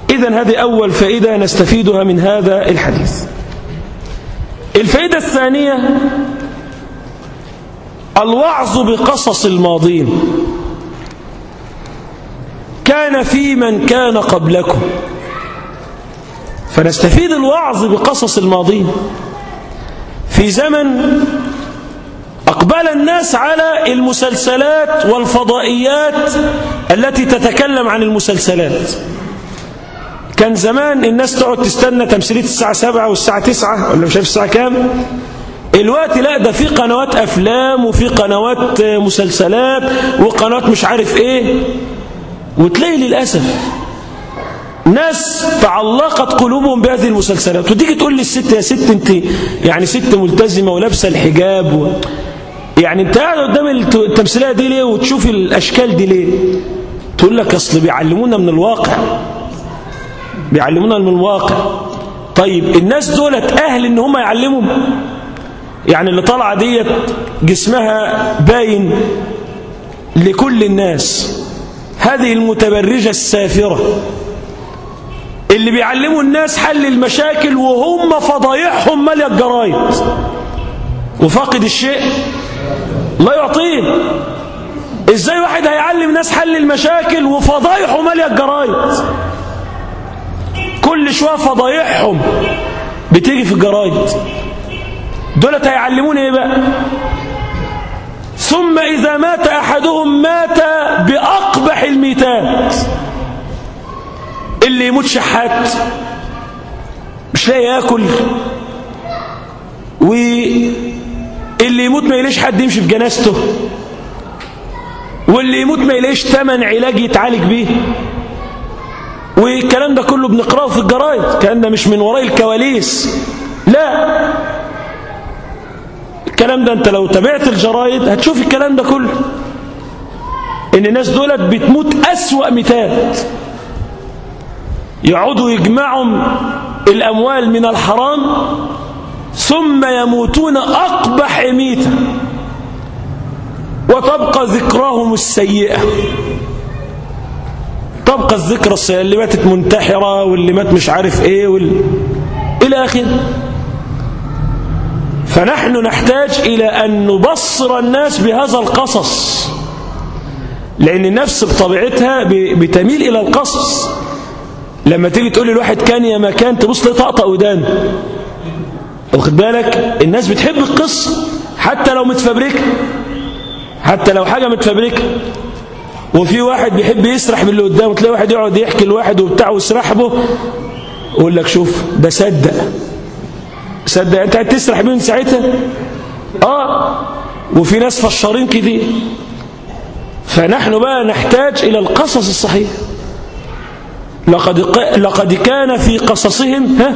إذا هذه أول فائدة نستفيدها من هذا الحديث. الفائدة الثانية الوعظ بقصص الماضين. كان في من كان قبلكم. فنستفيد الوعظ بقصص الماضين. في زمن أقبل الناس على المسلسلات والفضائيات التي تتكلم عن المسلسلات. كان زمان الناس تقعد تستنى تمثيلية الساعة سبعة والساعة تسعة ولا مش عارف الساعة كام؟ الوقت لا ده في قنوات أفلام وفي قنوات مسلسلات وقنوات مش عارف إيه. وتلاقي للأسف ناس تعلقت قلوبهم بهذه المسلسلات. وتيجي تقول للست يا ست أنت يعني ست ملتزمة ولابسة الحجاب و... يعني أنت قاعد قدام التمثيلية دي ليه؟ وتشوف الأشكال دي ليه؟ تقول لك أصل بيعلمونا من الواقع. بيعلمونا من الواقع. طيب الناس دولت أهل إن هم يعلموا. يعني اللي طالعة ديت جسمها باين لكل الناس. هذه المتبرجة السافرة. اللي بيعلموا الناس حل المشاكل وهم فضايحهم مالية الجرايد. وفاقد الشيء. لا يعطيه. إزاي واحد هيعلم ناس حل المشاكل وفضايحه مالية الجرايد؟ كل شوية فضايحهم. بتيجي في الجرايد. دولت هيعلمون إيه بقى؟ ثم إذا مات أحدهم مات بأقبح الميتات. اللي يموت شحات مش لاقي ياكل. واللي يموت ما يلاقيش حد يمشي في جنازته. واللي يموت ما يلاقيش ثمن علاج يتعالج بيه. والكلام ده كله بنقراه في الجرايد الكلام ده مش من وراء الكواليس. لا. الكلام ده انت لو تابعت الجرايد هتشوف الكلام ده كله. إن الناس دولت بتموت أسوأ ميتات يقعدوا يجمعوا الأموال من الحرام ثم يموتون أقبح ميتة. وتبقى ذكراهم السيئة. تبقى الذكرى اللي ماتت منتحرة واللي مات مش عارف إيه وال... إلى آخره فنحن نحتاج إلى أن نبصر الناس بهذا القصص لأن النفس بطبيعتها بتميل إلى القصص. لما تيجي تقول للواحد كان يا مكان تبص لي طقطق ودان. واخد بالك؟ الناس بتحب القصة حتى لو متفبركة حتى لو حاجة متفبركة. وفي واحد بيحب يسرح باللي قدامه تلاقي واحد يقعد يحكي لواحد وبتاع ويسرح به يقول لك شوف ده صدق. صدق انت قاعد تسرح بيه من ساعتها؟ آه. وفي ناس فشارين كده. فنحن بقى نحتاج إلى القصص الصحيح لقد لقد كان في قصصهم ها؟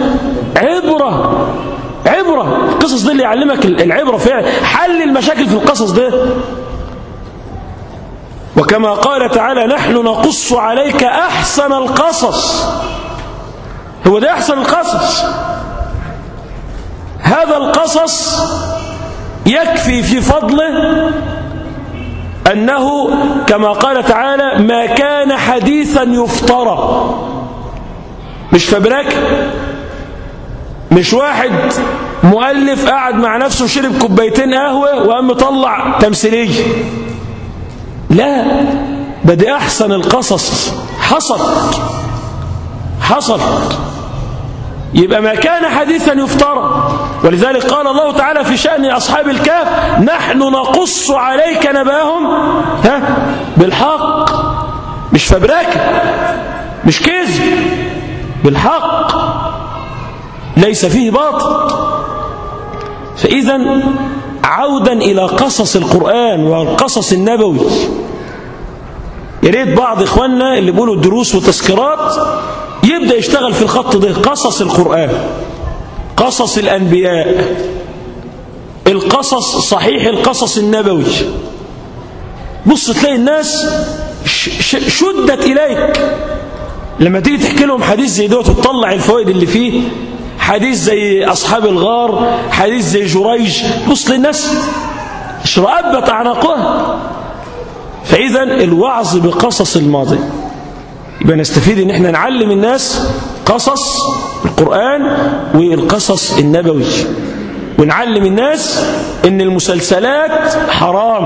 عبرة. عبرة. القصص دي اللي يعلمك العبرة فعلا. حل المشاكل في القصص ده. وكما قال تعالى نحن نقص عليك أحسن القصص. هو ده أحسن القصص. هذا القصص يكفي في فضله أنه كما قال تعالى ما كان حديثا يفترى. مش فبرك مش واحد مؤلف قاعد مع نفسه وشرب كوبايتين قهوة وقام مطلع تمثيلية. لا ده دي أحسن القصص. حصلت حصلت يبقى ما كان حديثا يفترى. ولذلك قال الله تعالى في شأن أصحاب الكهف نحن نقص عليك نباهم ها؟ بالحق. مش فبراكة مش كذب. بالحق. ليس فيه باطل. فإذا عودا إلى قصص القرآن والقصص النبوي. يا ريت بعض إخواننا اللي بيقولوا دروس وتذكيرات يبدأ يشتغل في الخط ده. قصص القرآن قصص الأنبياء القصص صحيح القصص النبوي. بص تلاقي الناس شدت إليك. لما تيجي تحكي لهم حديث زي دوت وتطلع الفوائد اللي فيه حديث زي أصحاب الغار حديث زي جريج. بص للناس اشرأبت أعناقها؟ فإذا الوعظ بقصص الماضي. يبقى نستفيد إن إحنا نعلم الناس قصص القرآن والقصص النبوي. ونعلم الناس إن المسلسلات حرام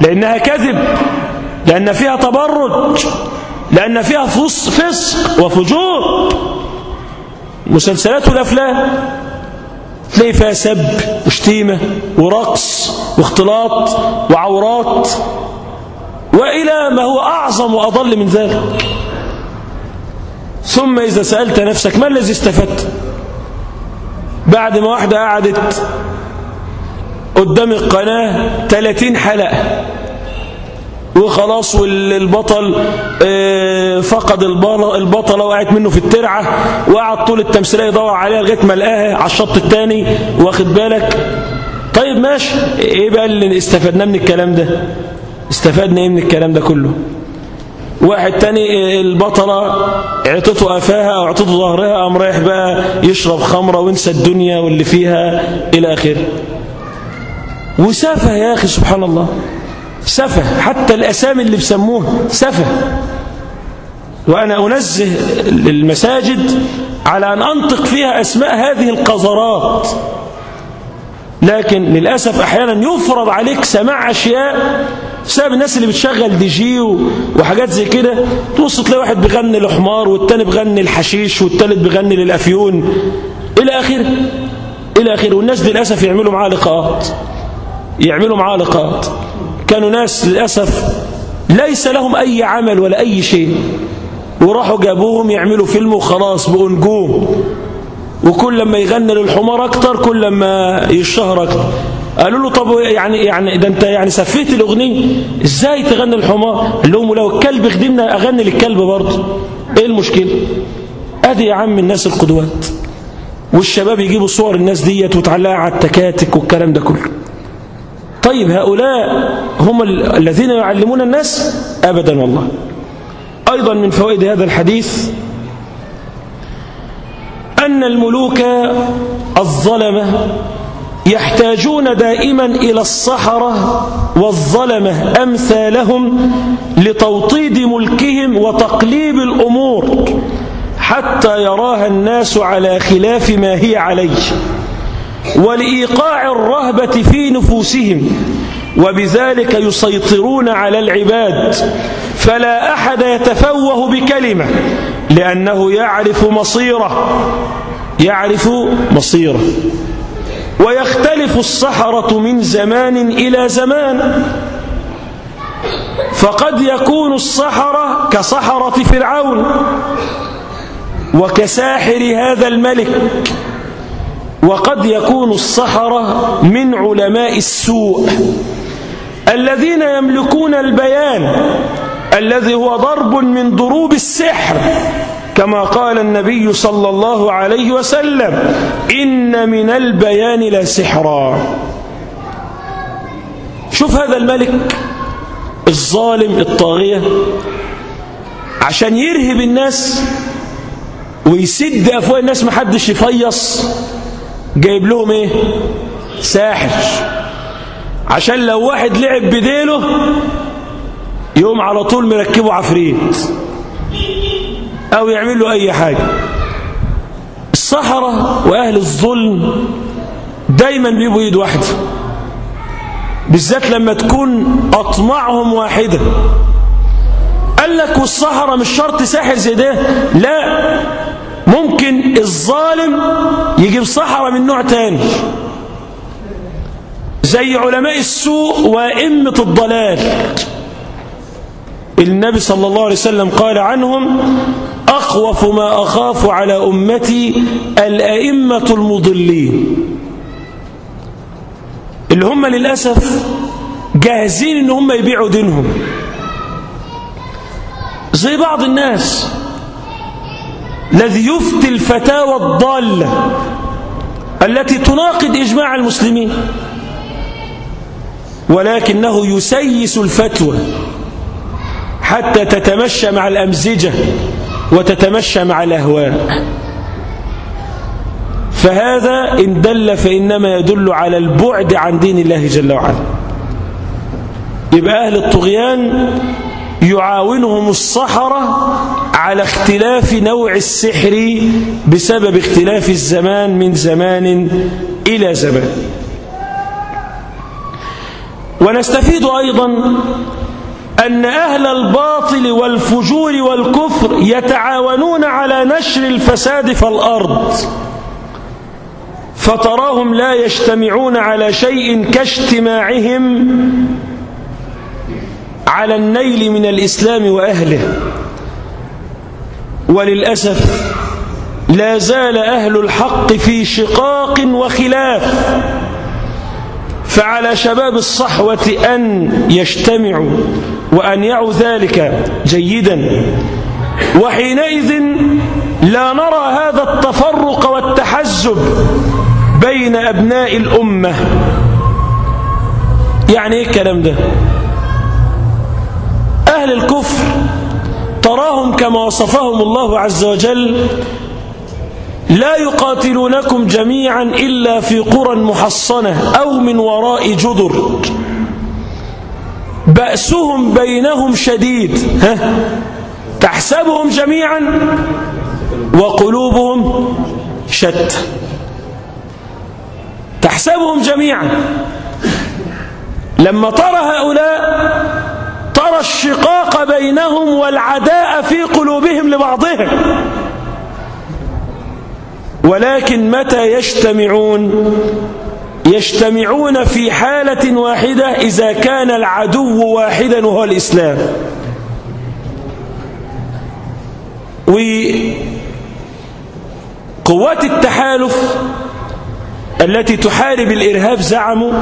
لأنها كذب لأن فيها تبرج لأن فيها فسق وفجور. مسلسلات والافلام تلاقي فيها سب وشتيمة ورقص واختلاط وعورات. وإلى ما هو أعظم وأضل من ذلك. ثم إذا سألت نفسك ما الذي استفدت؟ بعد ما واحدة قعدت قدام القناة 30 حلقة. وخلاص والبطل فقد البطلة وقعت منه في الترعة. وقعد طول التمثيلية يدور عليها لغاية ما لقاها على الشط الثاني واخد بالك؟ طيب ماشي. إيه بقى اللي استفدناه من الكلام ده؟ استفدنا إيه من الكلام ده كله؟ واحد تاني البطلة اعطته قفاها أو اعطته ظهرها قام رايح بقى يشرب خمرة وينسى الدنيا واللي فيها إلى آخره. وسفه يا أخي سبحان الله. سفه حتى الأسامي اللي بسموها سفه وأنا أنزه المساجد على أن أنطق فيها أسماء هذه القذرات. لكن للأسف أحيانا يفرض عليك سماع أشياء بسبب الناس اللي بتشغل دي جي وحاجات زي كده تبص تلاقي واحد بيغني الحمار والتاني بيغني الحشيش والتالت بيغني للأفيون. إلى آخره إلى آخره والناس دي للأسف يعملوا معاه لقاءات. يعملوا معاه لقاءات. كانوا ناس للأسف ليس لهم أي عمل ولا أي شيء. وراحوا جابوهم يعملوا فيلم وخلاص بقوا نجوم. وكل لما يغني للحمار أكتر كل لما يشهر أكتر. قالوا له طب يعني يعني ده انت يعني سفيت الأغنية. إزاي تغني الحمار؟ قال لهم لو الكلب خدمنا أغني للكلب برضه. إيه المشكلة؟ أدي يا عم الناس القدوات. والشباب يجيبوا صور الناس ديت وتعلقها على التكاتك والكلام ده كله. طيب هؤلاء هم الذين يعلمون الناس؟ ابدا والله. أيضا من فوائد هذا الحديث أن الملوك الظلمة يحتاجون دائما إلى الصحرة والظلمة أمثالهم لتوطيد ملكهم وتقليب الأمور حتى يراها الناس على خلاف ما هي عليه ولإيقاع الرهبة في نفوسهم وبذلك يسيطرون على العباد فلا أحد يتفوه بكلمة لأنه يعرف مصيره يعرف مصيره. ويختلف السحرة من زمان إلى زمان. فقد يكون السحرة كسحرة فرعون وكساحر هذا الملك. وقد يكون السحرة من علماء السوء. الذين يملكون البيان الذي هو ضرب من ضروب السحر كما قال النبي صلى الله عليه وسلم إن من البيان لا سحرا. شوف هذا الملك الظالم الطاغية عشان يرهب الناس ويسد أفواه الناس محدش يفيص. جايب لهم إيه؟ ساحر. عشان لو واحد لعب بديله يقوم على طول مركبه عفريت. أو يعمل له أي حاجة. الصحراء وأهل الظلم دايما بيبقوا ايد واحدة. بالذات لما تكون اطماعهم واحدة. قال لك والصحراء مش شرط ساحر زي ده. لا ممكن الظالم يجيب صحراء من نوع تاني. زي علماء السوء وأئمة الضلال. النبي صلى الله عليه وسلم قال عنهم أخوف ما أخاف على أمتي الأئمة المضلين. اللي هم للأسف جاهزين إن هم يبيعوا دينهم. زي بعض الناس الذي يفتي الفتاوى الضالة التي تناقض إجماع المسلمين ولكنه يسيس الفتوى. حتى تتمشى مع الأمزجة وتتمشى مع الأهواء. فهذا إن دل فإنما يدل على البعد عن دين الله جل وعلا. يبقى أهل الطغيان يعاونهم الصحراء على اختلاف نوع السحر بسبب اختلاف الزمان من زمان إلى زمان. ونستفيد أيضا أن أهل الباطل والفجور والكفر يتعاونون على نشر الفساد في الأرض فتراهم لا يجتمعون على شيء كاجتماعهم على النيل من الإسلام وأهله. وللأسف لا زال أهل الحق في شقاق وخلاف فعلى شباب الصحوة أن يجتمعوا. وأن يعوا ذلك جيدا. وحينئذ لا نرى هذا التفرق والتحزب بين أبناء الأمة. يعني إيه الكلام ده؟ أهل الكفر تراهم كما وصفهم الله عز وجل لا يقاتلونكم جميعا إلا في قرى محصنة أو من وراء جدر. بأسهم بينهم شديد ها؟ تحسبهم جميعا وقلوبهم شتى. تحسبهم جميعا. لما ترى هؤلاء ترى الشقاق بينهم والعداء في قلوبهم لبعضهم. ولكن متى يجتمعون يجتمعون في حالة واحدة إذا كان العدو واحدا وهو الإسلام. وقوات التحالف التي تحارب الإرهاب زعموا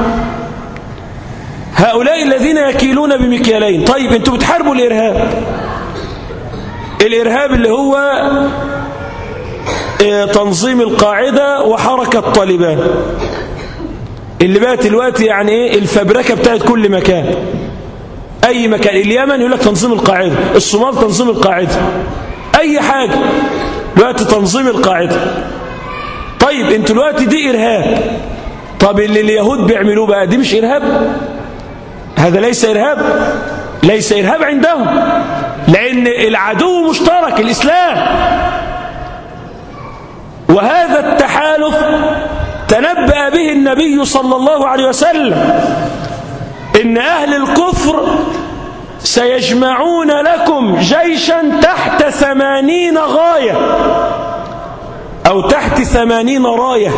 هؤلاء الذين يكيلون بمكيالين. طيب أنتوا بتحاربوا الإرهاب. الإرهاب اللي هو تنظيم القاعدة وحركة طالبان اللي بقت الوقت يعني إيه؟ الفبركة بتاعت كل مكان. أي مكان اليمن يقول لك تنظيم القاعدة الصومال تنظيم القاعدة. أي حاجة. دلوقتي تنظيم القاعدة. طيب أنتوا دلوقتي دي إرهاب. طب اللي اليهود بيعملوه بقى دي مش إرهاب؟ هذا ليس إرهاب. ليس إرهاب عندهم. لأن العدو مشترك الإسلام. وهذا التحالف تنبأ به النبي صلى الله عليه وسلم إن أهل الكفر سيجمعون لكم جيشا تحت ثمانين غاية أو تحت ثمانين راية.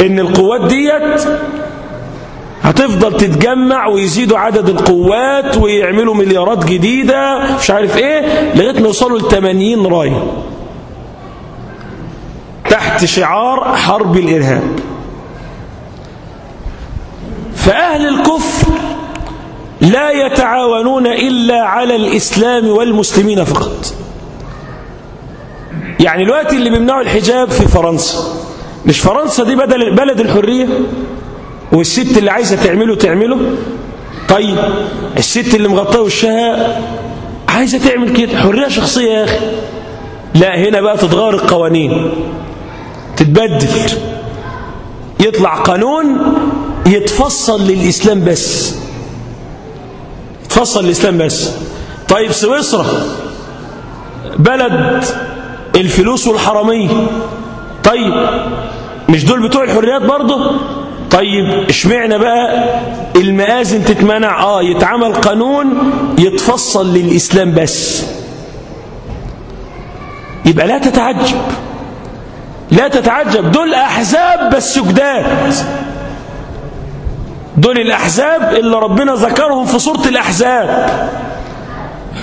إن القوات ديت هتفضل تتجمع ويزيدوا عدد القوات ويعملوا مليارات جديدة مش عارف إيه لغاية ما يوصلوا ل 80 راية. تحت شعار حرب الإرهاب. فأهل الكفر لا يتعاونون إلا على الإسلام والمسلمين فقط. يعني الوقت اللي بيمنعوا الحجاب في فرنسا. مش فرنسا دي بدل بلد الحرية؟ والست اللي عايزة تعمله تعمله. طيب الست اللي مغطاة وشها عايزة تعمل كده. حرية شخصية يا أخي. لا هنا بقى تتغير القوانين. تتبدل. يطلع قانون يتفصل للإسلام بس. يتفصل للإسلام بس. طيب سويسرا بلد الفلوس والحرامية طيب مش دول بتوع الحريات برضه؟ طيب اشمعنا بقى المآذن تتمنع؟ آه يتعمل قانون يتفصل للإسلام بس. يبقى لا تتعجب. لا تتعجب. دول أحزاب بس جداد دول الأحزاب اللي ربنا ذكرهم في سورة الأحزاب.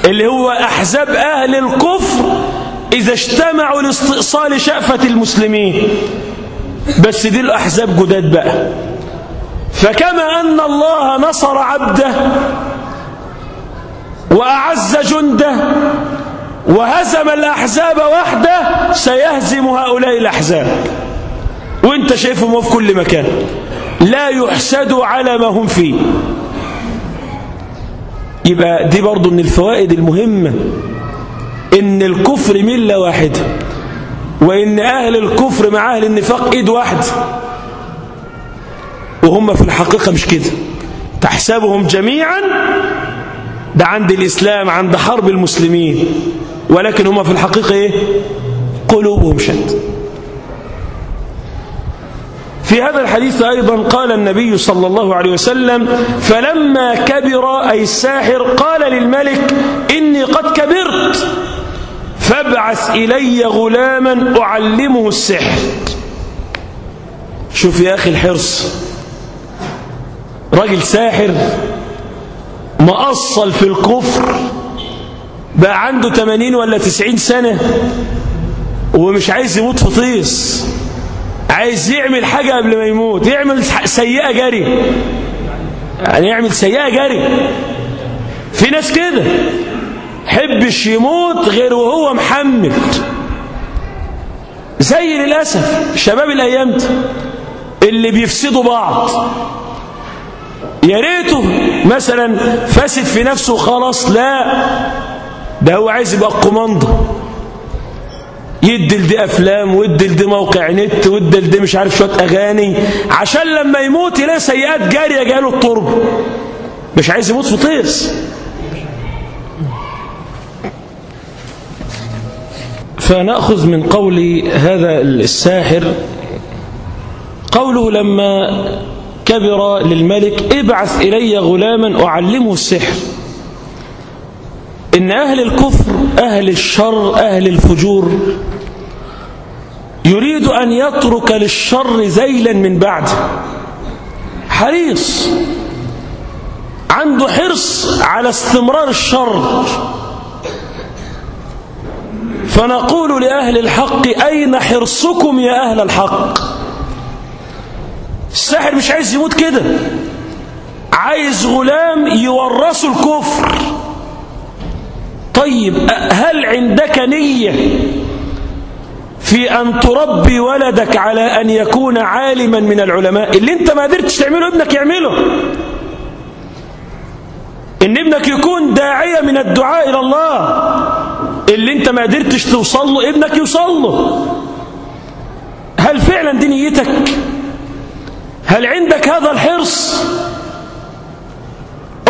اللي هو أحزاب أهل الكفر إذا اجتمعوا لاستئصال شأفة المسلمين. بس دي الأحزاب جداد بقى. فكما أن الله نصر عبده وأعز جنده وهزم الأحزاب وحده سيهزم هؤلاء الأحزاب. وانت شايفهم في كل مكان. لا يحسدوا على ما هم فيه. يبقى دي برضو من الفوائد المهمة. إن الكفر ملة واحدة وإن أهل الكفر مع أهل النفاق إيد واحدة وهم في الحقيقة مش كده. تحسبهم جميعا ده عند الإسلام عند حرب المسلمين. ولكن هم في الحقيقة إيه؟ قلوبهم شد في هذا الحديث أيضا قال النبي صلى الله عليه وسلم فلما كبر أي الساحر قال للملك إني قد كبرت فابعث إلي غلاما أعلمه السحر. شوف يا أخي الحرص. راجل ساحر مأصل في الكفر. بقى عنده 80 ولا 90 سنة ومش عايز يموت في طيس. عايز يعمل حاجة قبل ما يموت. يعمل سيئة جري. يعني يعمل سيئة جري. في ناس كده. حبش يموت غير وهو محمل زي للأسف شباب الأيام دي اللي بيفسدوا بعض. يا ريته مثلا فاسد في نفسه خلاص لا. ده هو عايز يبقى القمانضة يدي لدي أفلام ويدي لدي موقع نت ويدي لدي مش عارف شوية أغاني. عشان لما يموت يلاقي سيئات جارية جاله الترب مش عايز يموت في طيس فنأخذ من قول هذا الساحر قوله لما كبر للملك ابعث إلي غلاما أعلمه السحر. إن أهل الكفر أهل الشر أهل الفجور يريد أن يترك للشر زيلا من بعده حريص. عنده حرص على استمرار الشر. فنقول لأهل الحق أين حرصكم يا أهل الحق؟ الساحر مش عايز يموت كده. عايز غلام يورثه الكفر. طيب هل عندك نية في أن تربي ولدك على أن يكون عالما من العلماء؟ اللي أنت ما قدرتش تعمله ابنك يعمله. إن ابنك يكون داعية من الدعاء إلى الله اللي أنت ما قدرتش توصل له ابنك يوصل له. هل فعلا دي نيتك؟ هل عندك هذا الحرص؟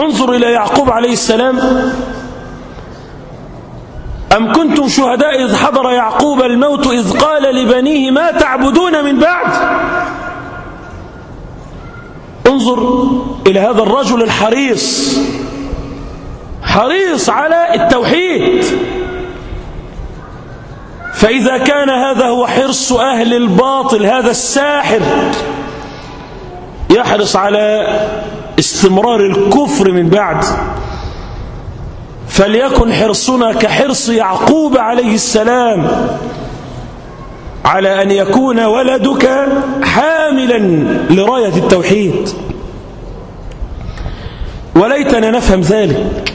انظر إلى يعقوب عليه السلام. أم كنتم شهداء إذ حضر يعقوب الموت إذ قال لبنيه ما تعبدون من بعد؟ انظر إلى هذا الرجل الحريص حريص على التوحيد. فإذا كان هذا هو حرص أهل الباطل هذا الساحر يحرص على استمرار الكفر من بعد. فليكن حرصنا كحرص يعقوب عليه السلام على أن يكون ولدك حاملا لراية التوحيد. وليتنا نفهم ذلك.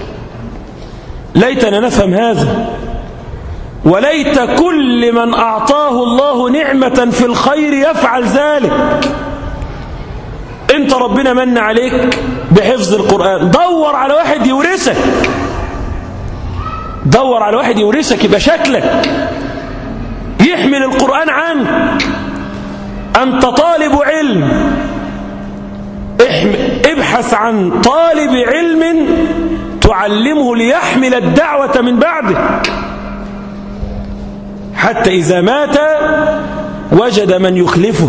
ليتنا نفهم هذا. وليت كل من أعطاه الله نعمة في الخير يفعل ذلك. إنت ربنا من عليك بحفظ القرآن. دور على واحد يورثك. دور على واحد يورثك يبقى شكلك. يحمل القرآن عنك. أنت طالب علم. ابحث عن طالب علم تعلمه ليحمل الدعوة من بعدك حتى إذا مات وجد من يخلفه.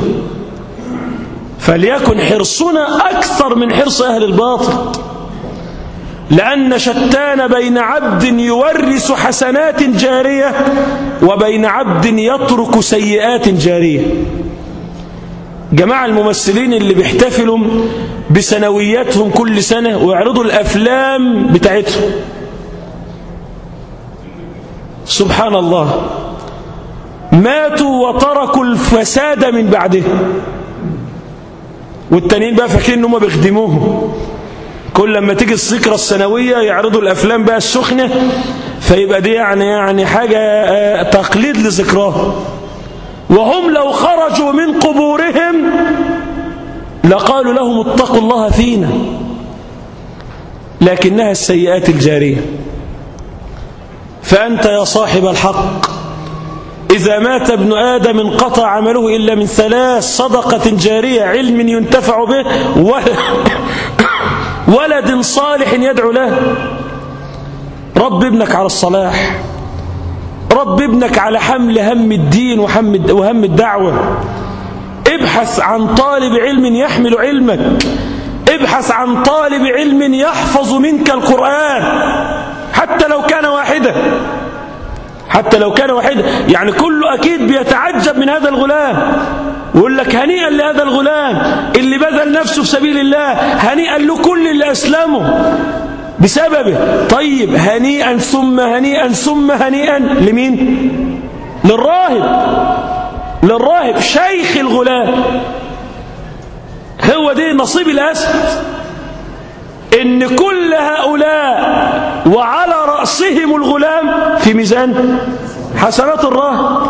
فليكن حرصنا أكثر من حرص أهل الباطل. لأن شتان بين عبد يورث حسنات جارية وبين عبد يترك سيئات جارية. جماعة الممثلين اللي بيحتفلوا بسنوياتهم كل سنة ويعرضوا الأفلام بتاعتهم. سبحان الله. ماتوا وتركوا الفساد من بعدهم والتانيين بقى فاكرين إن هم بيخدموهم. كل لما تيجي الذكرى السنوية يعرضوا الأفلام بقى السخنة فيبقى دي يعني يعني حاجة تقليد لذكراه. وهم لو خرجوا من قبورهم لقالوا لهم اتقوا الله فينا لكنها السيئات الجارية. فأنت يا صاحب الحق إذا مات ابن آدم انقطع عمله إلا من ثلاث صدقة جارية علم ينتفع به ولد صالح يدعو له. رب ابنك على الصلاح. رب ابنك على حمل هم الدين وهم الدعوة. ابحث عن طالب علم يحمل علمك. ابحث عن طالب علم يحفظ منك القرآن. حتى لو كان واحدا حتى لو كان واحدا يعني كله أكيد بيتعجب من هذا الغلام. ويقول لك هنيئا لهذا الغلام اللي بذل نفسه في سبيل الله هنيئا له كل اللي أسلموا بسببه. طيب هنيئا ثم هنيئا ثم هنيئا لمين؟ للراهب. للراهب شيخ الغلام. هو دي نصيب الأسد. إن كل هؤلاء وعلى رأسهم الغلام في ميزان حسنات الراهب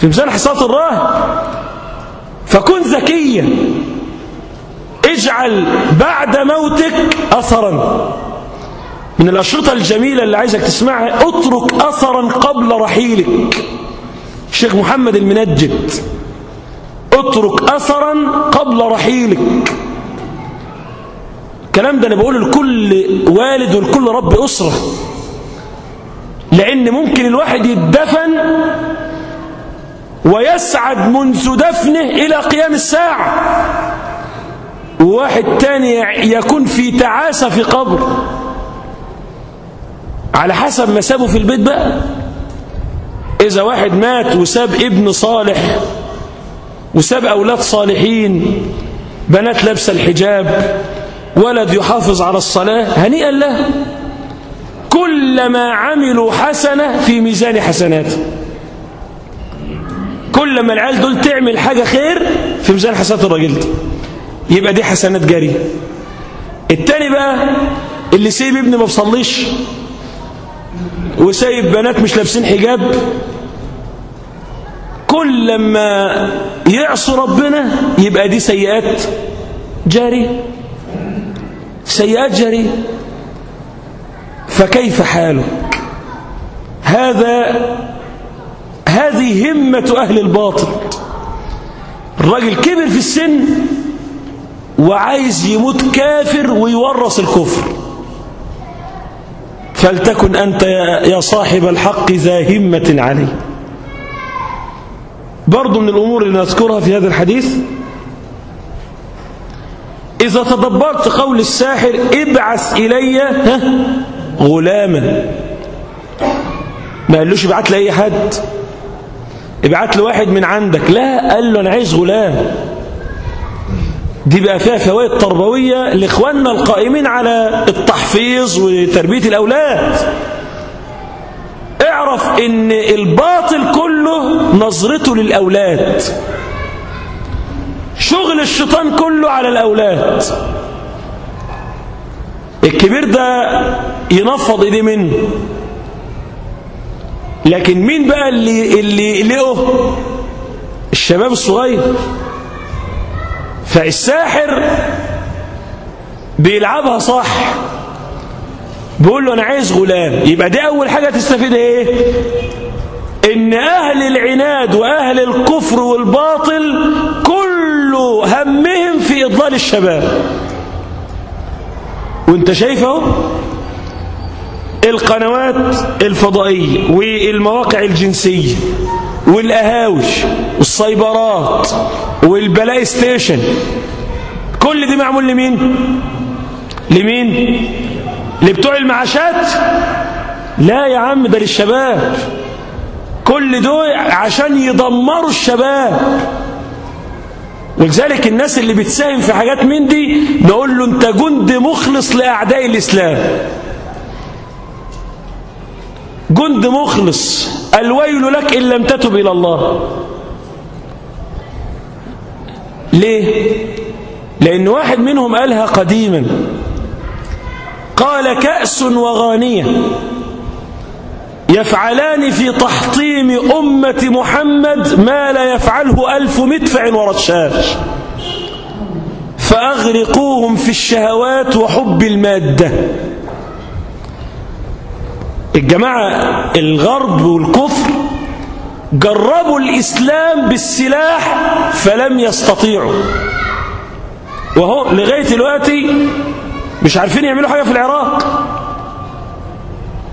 في ميزان حسنات الراهب فكن ذكيا اجعل بعد موتك أثرا. من الأشرطة الجميلة اللي عايزك تسمعها اترك أثرا قبل رحيلك. الشيخ محمد المنجد اترك أثرا قبل رحيلك. الكلام ده أنا بقوله لكل والد ولكل رب أسرة لأن ممكن الواحد يدفن ويسعد منذ دفنه إلى قيام الساعة وواحد تاني يكون في تعاسة في قبر. على حسب ما سابه في البيت بقى. إذا واحد مات وساب ابن صالح وساب أولاد صالحين بنات لابسة الحجاب ولد يحافظ على الصلاة هنيئا له. كلما عملوا حسنة في ميزان حسناته كل ما العيال دول تعمل حاجة خير في ميزان حسنات الراجل يبقى دي حسنات جارية. التاني بقى اللي سيب ابني ما بصليش وسايب بنات مش لابسين حجاب. كل لما يعصوا ربنا يبقى دي سيئات جارية. سيئات جارية فكيف حالك هذا هذه همة أهل الباطل. الراجل كبر في السن وعايز يموت كافر ويورث الكفر. فلتكن أنت يا صاحب الحق ذا همة عليه. برضو من الأمور اللي نذكرها في هذا الحديث إذا تدبرت قول الساحر ابعث إلي غلاما. ما قالوش ابعت لي أي حد. ابعت له واحد من عندك. لا قال له أنا عايز غلام. دي بقى فيها فوائد تربوية لإخواننا القائمين على التحفيظ وتربية الأولاد. اعرف إن الباطل كله نظرته للأولاد. شغل الشيطان كله على الأولاد. الكبير ده ينفض إيديه منه. لكن مين بقى اللي اللي لقه الشباب الصغير. فالساحر بيلعبها صح. بيقول له أنا عايز غلام. يبقى دي أول حاجة تستفيد إيه؟ إن أهل العناد وأهل الكفر والباطل الشباب. وأنت شايف اهو القنوات الفضائية والمواقع الجنسية والقهاوي والسايبرات وال PlayStation. كل دي معمول لمين؟ لمين؟ لبتوع المعاشات؟ لا يا عم ده للشباب. كل دول عشان يدمروا الشباب. ولذلك الناس اللي بتساهم في حاجات من دي نقول له انت جند مخلص لأعداء الإسلام. جند مخلص. الويل لك إن لم تتب إلى الله. ليه؟ لأن واحد منهم قالها قديما. قال كأس وغانية. يفعلان في تحطيم أمة محمد ما لا يفعله ألف مدفع ورشاش. فأغرقوهم في الشهوات وحب المادة. الجماعة الغرب والكفر جربوا الإسلام بالسلاح فلم يستطيعوا. وهو لغاية دلوقتي مش عارفين يعملوا حاجة في العراق.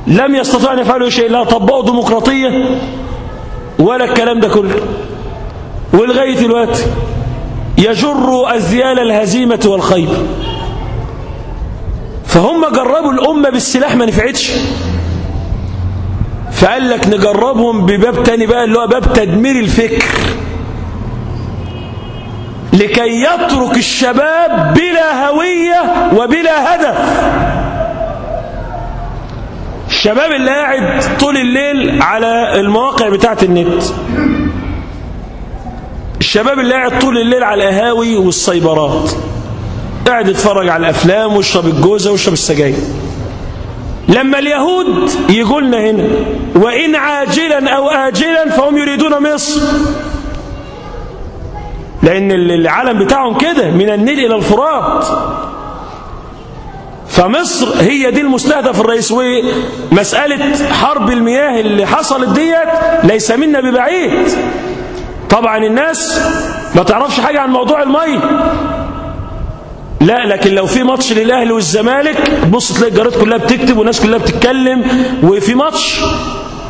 لم يستطيعوا أن يفعلوا شيء لا طبقوا ديمقراطية ولا الكلام ده كله. ولغاية دلوقتي يجر أزيال الهزيمة والخيبة فهم جربوا الأمة بالسلاح ما نفعتش. فقال لك نجربهم بباب تاني بقى اللي هو باب تدمير الفكر. لكي يترك الشباب بلا هوية وبلا هدف. الشباب اللي قاعد طول الليل على المواقع بتاعت النت. الشباب اللي قاعد طول الليل على القهاوي والسايبرات. قاعد يتفرج على الأفلام ويشرب الجوزة ويشرب السجاير. لما اليهود يقول لنا هنا وإن عاجلا أو آجلا فهم يريدون مصر. لأن العالم بتاعهم كده من النيل إلى الفرات. فمصر هي دي المستهدف الرئيس ومسألة حرب المياه اللي حصلت ديت ليس منا ببعيد. طبعا الناس ما تعرفش حاجة عن موضوع المي. لا لكن لو في ماتش للأهلي والزمالك بص تلاقي الجارات كلها بتكتب والناس كلها بتتكلم وفي ماتش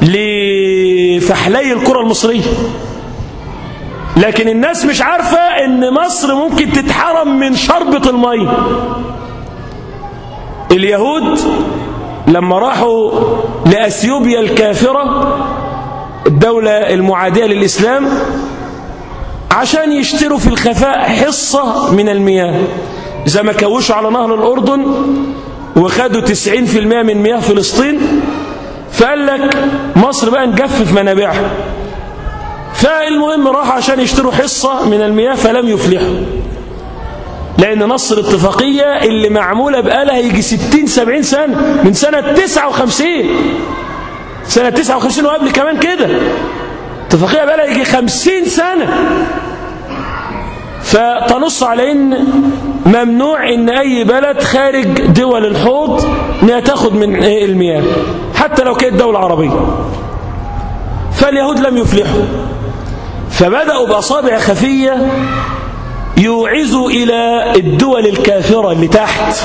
لفحلي الكرة المصرية. لكن الناس مش عارفة إن مصر ممكن تتحرم من شربة المي. اليهود لما راحوا لأثيوبيا الكافرة الدولة المعادية للإسلام عشان يشتروا في الخفاء حصة من المياه. إذا ما كوشوا على نهر الأردن وخدوا 90% من مياه فلسطين فقال لك مصر بقى نجفف منابعها. فالمهم راح عشان يشتروا حصة من المياه فلم يفلحوا. لأن نص الاتفاقية اللي معمولة بقالها يجي 60 70 سنة من سنة 59 سنة 59 وقبل كمان كده. اتفاقية بقالها يجي 50 سنة. فتنص على إن ممنوع إن أي بلد خارج دول الحوض انها تاخد من المياه حتى لو كانت دولة عربية. فاليهود لم يفلحوا. فبدأوا بأصابع خفية يوعزوا إلى الدول الكافرة اللي تحت.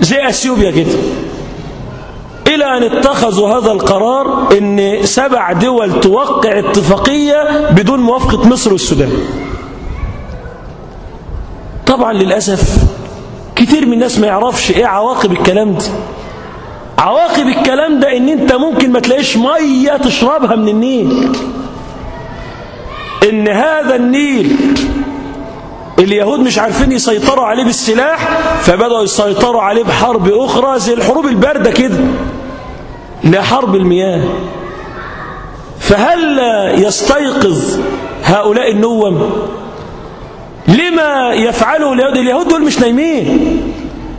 زي أثيوبيا كده. إلى أن اتخذوا هذا القرار أن سبع دول توقع اتفاقية بدون موافقة مصر والسودان. طبعا للأسف كتير من الناس ما يعرفش إيه عواقب الكلام ده. عواقب الكلام ده إن أنت ممكن ما تلاقيش مية تشربها من النيل. إن هذا النيل اليهود مش عارفين يسيطروا عليه بالسلاح فبدأوا يسيطروا عليه بحرب أخرى زي الحروب الباردة كده لا حرب المياه. فهل يستيقظ هؤلاء النوم؟ لما يفعله اليهود؟ اليهود دول مش نايمين.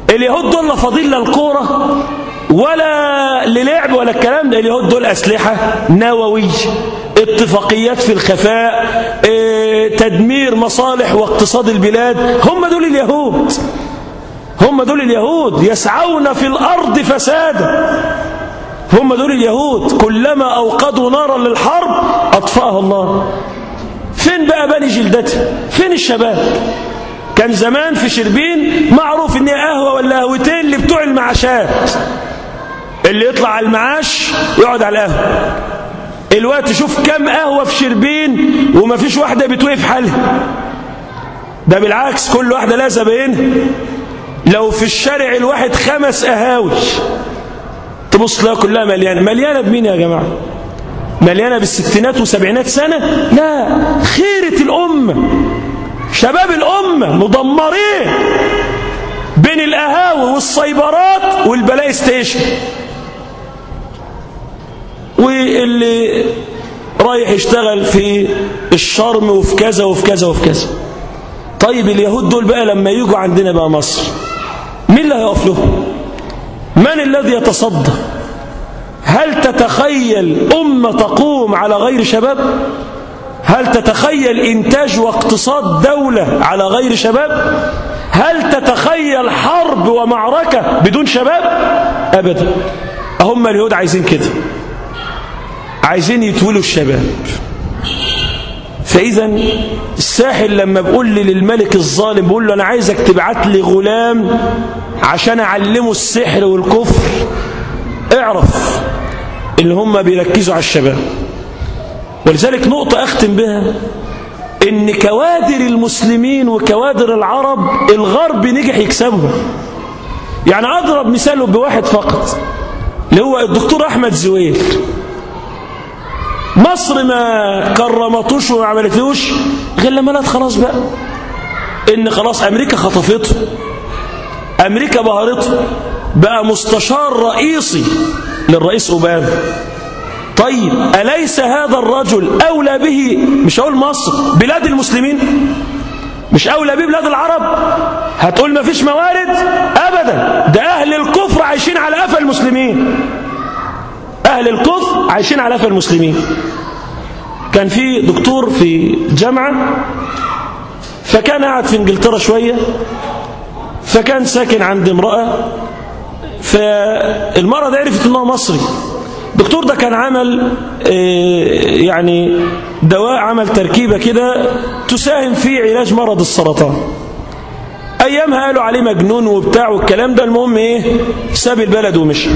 اليهود دول لا فاضيين لا ولا للعب ولا الكلام ده. اليهود دول أسلحة نووية. اتفاقيات في الخفاء آه تدمير مصالح واقتصاد البلاد. هم دول اليهود. هم دول اليهود. يسعون في الأرض فسادا هم دول اليهود. كلما أوقدوا نارا للحرب أطفأها الله. فين بقى بني جلدته فين الشباب؟ كان زمان في شربين معروف إن قهوة ولا قهوتين اللي بتوع المعاشات. اللي يطلع على المعاش يقعد على القهوة. الوقت شوف كم قهوة في شربين وما فيش واحدة بتوقف حالها. ده بالعكس كل واحدة لها زباينها لو في الشارع الواحد خمس قهاوي. تبص لها كلها مليانة. مليانة بمين يا جماعة؟ مليانة بالستينات وسبعينات سنة؟ لا. خيرة الامه شباب الامه مدمرين. بين القهاوي والسيبرات وال PlayStation. واللي رايح يشتغل في الشرم وفي كذا وفي كذا وفي كذا. طيب اليهود دول بقى لما يجوا عندنا بقى مصر مين اللي هيقف لهم؟ من الذي يتصدى؟ هل تتخيل أمة تقوم على غير شباب؟ هل تتخيل إنتاج واقتصاد دولة على غير شباب؟ هل تتخيل حرب ومعركة بدون شباب؟ أبدا. هم اليهود عايزين كده. عايزين يتولوا الشباب. فإذا الساحل لما بقول لي للملك الظالم بقول له أنا عايزك تبعت لي غلام عشان أعلمه السحر والكفر. اعرف اللي هم بيركزوا على الشباب. ولذلك نقطة أختم بها إن كوادر المسلمين وكوادر العرب الغرب نجح يكسبهم. يعني أضرب مثاله بواحد فقط اللي هو الدكتور أحمد زويل. مصر ما كرمتوش وما عملتلوش غير لما لقت خلاص بقى. إن خلاص أمريكا خطفته. أمريكا بهرته. بقى مستشار رئيسي للرئيس أوباما. طيب أليس هذا الرجل أولى به؟ مش هقول مصر. بلاد المسلمين. مش أولى به بلاد العرب. هتقول ما فيش موارد؟ ابدا. ده أهل الكفر عايشين على قفا المسلمين. أهل الكفر عايشين على قفا المسلمين. كان في دكتور في جامعة فكان قاعد في إنجلترا شوية فكان ساكن عند امرأة فالمرأة دي عرفت انه مصري. الدكتور ده كان عمل يعني دواء عمل تركيبة كده تساهم في علاج مرض السرطان. أيامها قالوا عليه مجنون وبتاع والكلام ده المهم إيه؟ ساب البلد ومشي.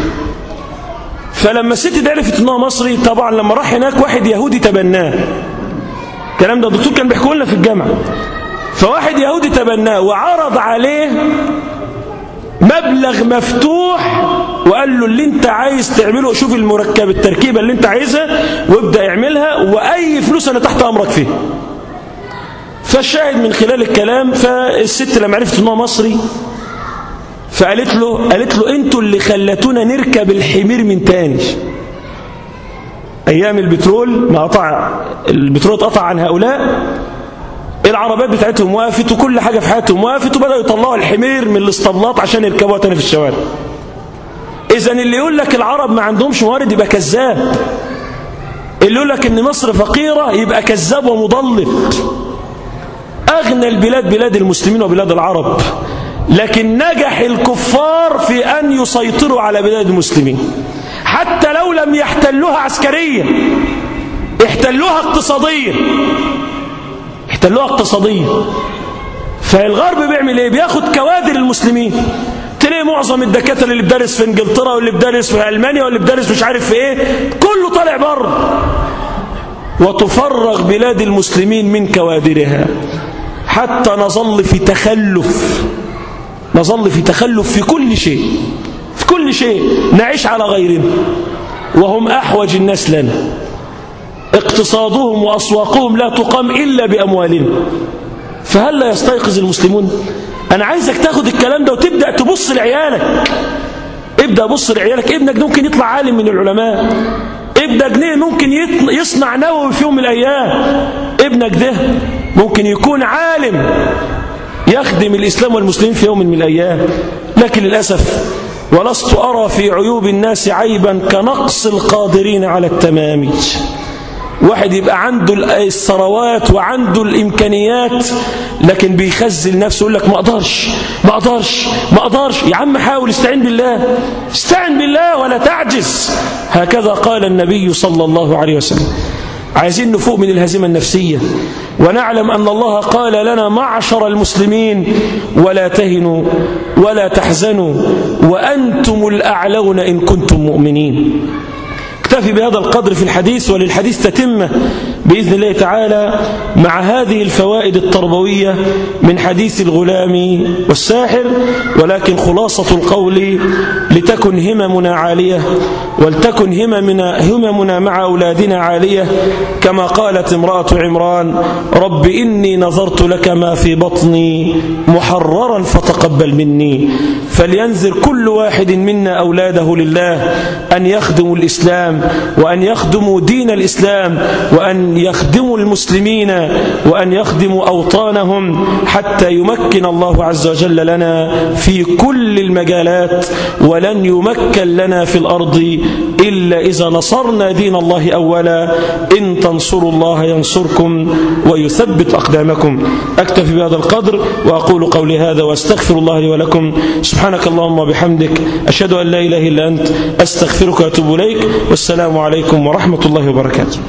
فلما الست دي عرفت انه مصري طبعا لما راح هناك واحد يهودي تبناه. الكلام ده الدكتور كان بيحكوا لنا في الجامعة. فواحد يهودي تبناه وعرض عليه مبلغ مفتوح وقال له اللي انت عايز تعمله شوف المركب التركيبة اللي انت عايزها وابدأ اعملها وأي فلوس أنا تحت أمرك فيها فالشاهد من خلال الكلام فالست لما عرفت انه مصري فقالت له قالت له أنتوا اللي خلتونا نركب الحمير من تاني. أيام البترول ما قطع البترول اتقطع عن هؤلاء العربيات بتاعتهم وقفت وكل حاجة في حياتهم وقفت وبدأوا يطلعوا الحمير من الاسطبلات عشان يركبوها تاني في الشوارع. اذا اللي يقول لك العرب ما عندهمش موارد يبقى كذاب. اللي يقول لك إن مصر فقيرة يبقى كذاب ومضلل. أغنى البلاد بلاد المسلمين وبلاد العرب. لكن نجح الكفار في أن يسيطروا على بلاد المسلمين. حتى لو لم يحتلوها عسكريا احتلوها اقتصاديا. احتلوها اقتصاديا. فالغرب بيعمل إيه؟ بياخد كوادر المسلمين. تلاقي معظم الدكاترة اللي بدرس في إنجلترا واللي بدرس في ألمانيا واللي بدرس مش عارف في إيه كله طالع بره. وتفرغ بلاد المسلمين من كوادرها. حتى نظل في تخلف. نظل في تخلف في كل شيء في كل شيء نعيش على غيرنا وهم أحوج الناس لنا. اقتصادهم وأسواقهم لا تقام إلا بأموالنا فهل لا يستيقظ المسلمون؟ أنا عايزك تاخد الكلام ده وتبدأ تبص لعيالك. ابدأ بص لعيالك. ابنك ممكن يطلع عالم من العلماء. ابنك ده ممكن يصنع نووي في يوم من الأيام. ابنك ده ممكن يكون عالم يخدم الإسلام والمسلمين في يوم من الأيام. لكن للأسف ولست أرى في عيوب الناس عيبا كنقص القادرين على التمام واحد يبقى عنده الثروات وعنده الإمكانيات لكن بيخزل نفسه يقول لك ما أقدرش ما أقدرش ما أقدرش. يا عم حاول استعين بالله استعن بالله ولا تعجز. هكذا قال النبي صلى الله عليه وسلم. عايزين نفوق من الهزيمة النفسية. ونعلم أن الله قال لنا معشر المسلمين ولا تهنوا ولا تحزنوا وأنتم الأعلون إن كنتم مؤمنين. اكتفي بهذا القدر في الحديث وللحديث تتمة. بإذن الله تعالى مع هذه الفوائد التربوية من حديث الغلام والساحر ولكن خلاصة القول لتكن هممنا عالية ولتكن هممنا, هممنا مع أولادنا عالية كما قالت امرأة عمران رب إني نظرت لك ما في بطني محررا فتقبل مني فلينذر كل واحد منا أولاده لله أن يخدموا الإسلام وأن يخدموا دين الإسلام وأن يخدموا المسلمين وأن يخدموا أوطانهم حتى يمكن الله عز وجل لنا في كل المجالات ولن يمكن لنا في الأرض إلا إذا نصرنا دين الله أولا. إن تنصروا الله ينصركم ويثبت أقدامكم. أكتفي بهذا القدر وأقول قولي هذا وأستغفر الله لي ولكم. سبحانك اللهم وبحمدك. أشهد أن لا إله إلا أنت. أستغفرك وأتوب إليك. والسلام عليكم ورحمة الله وبركاته.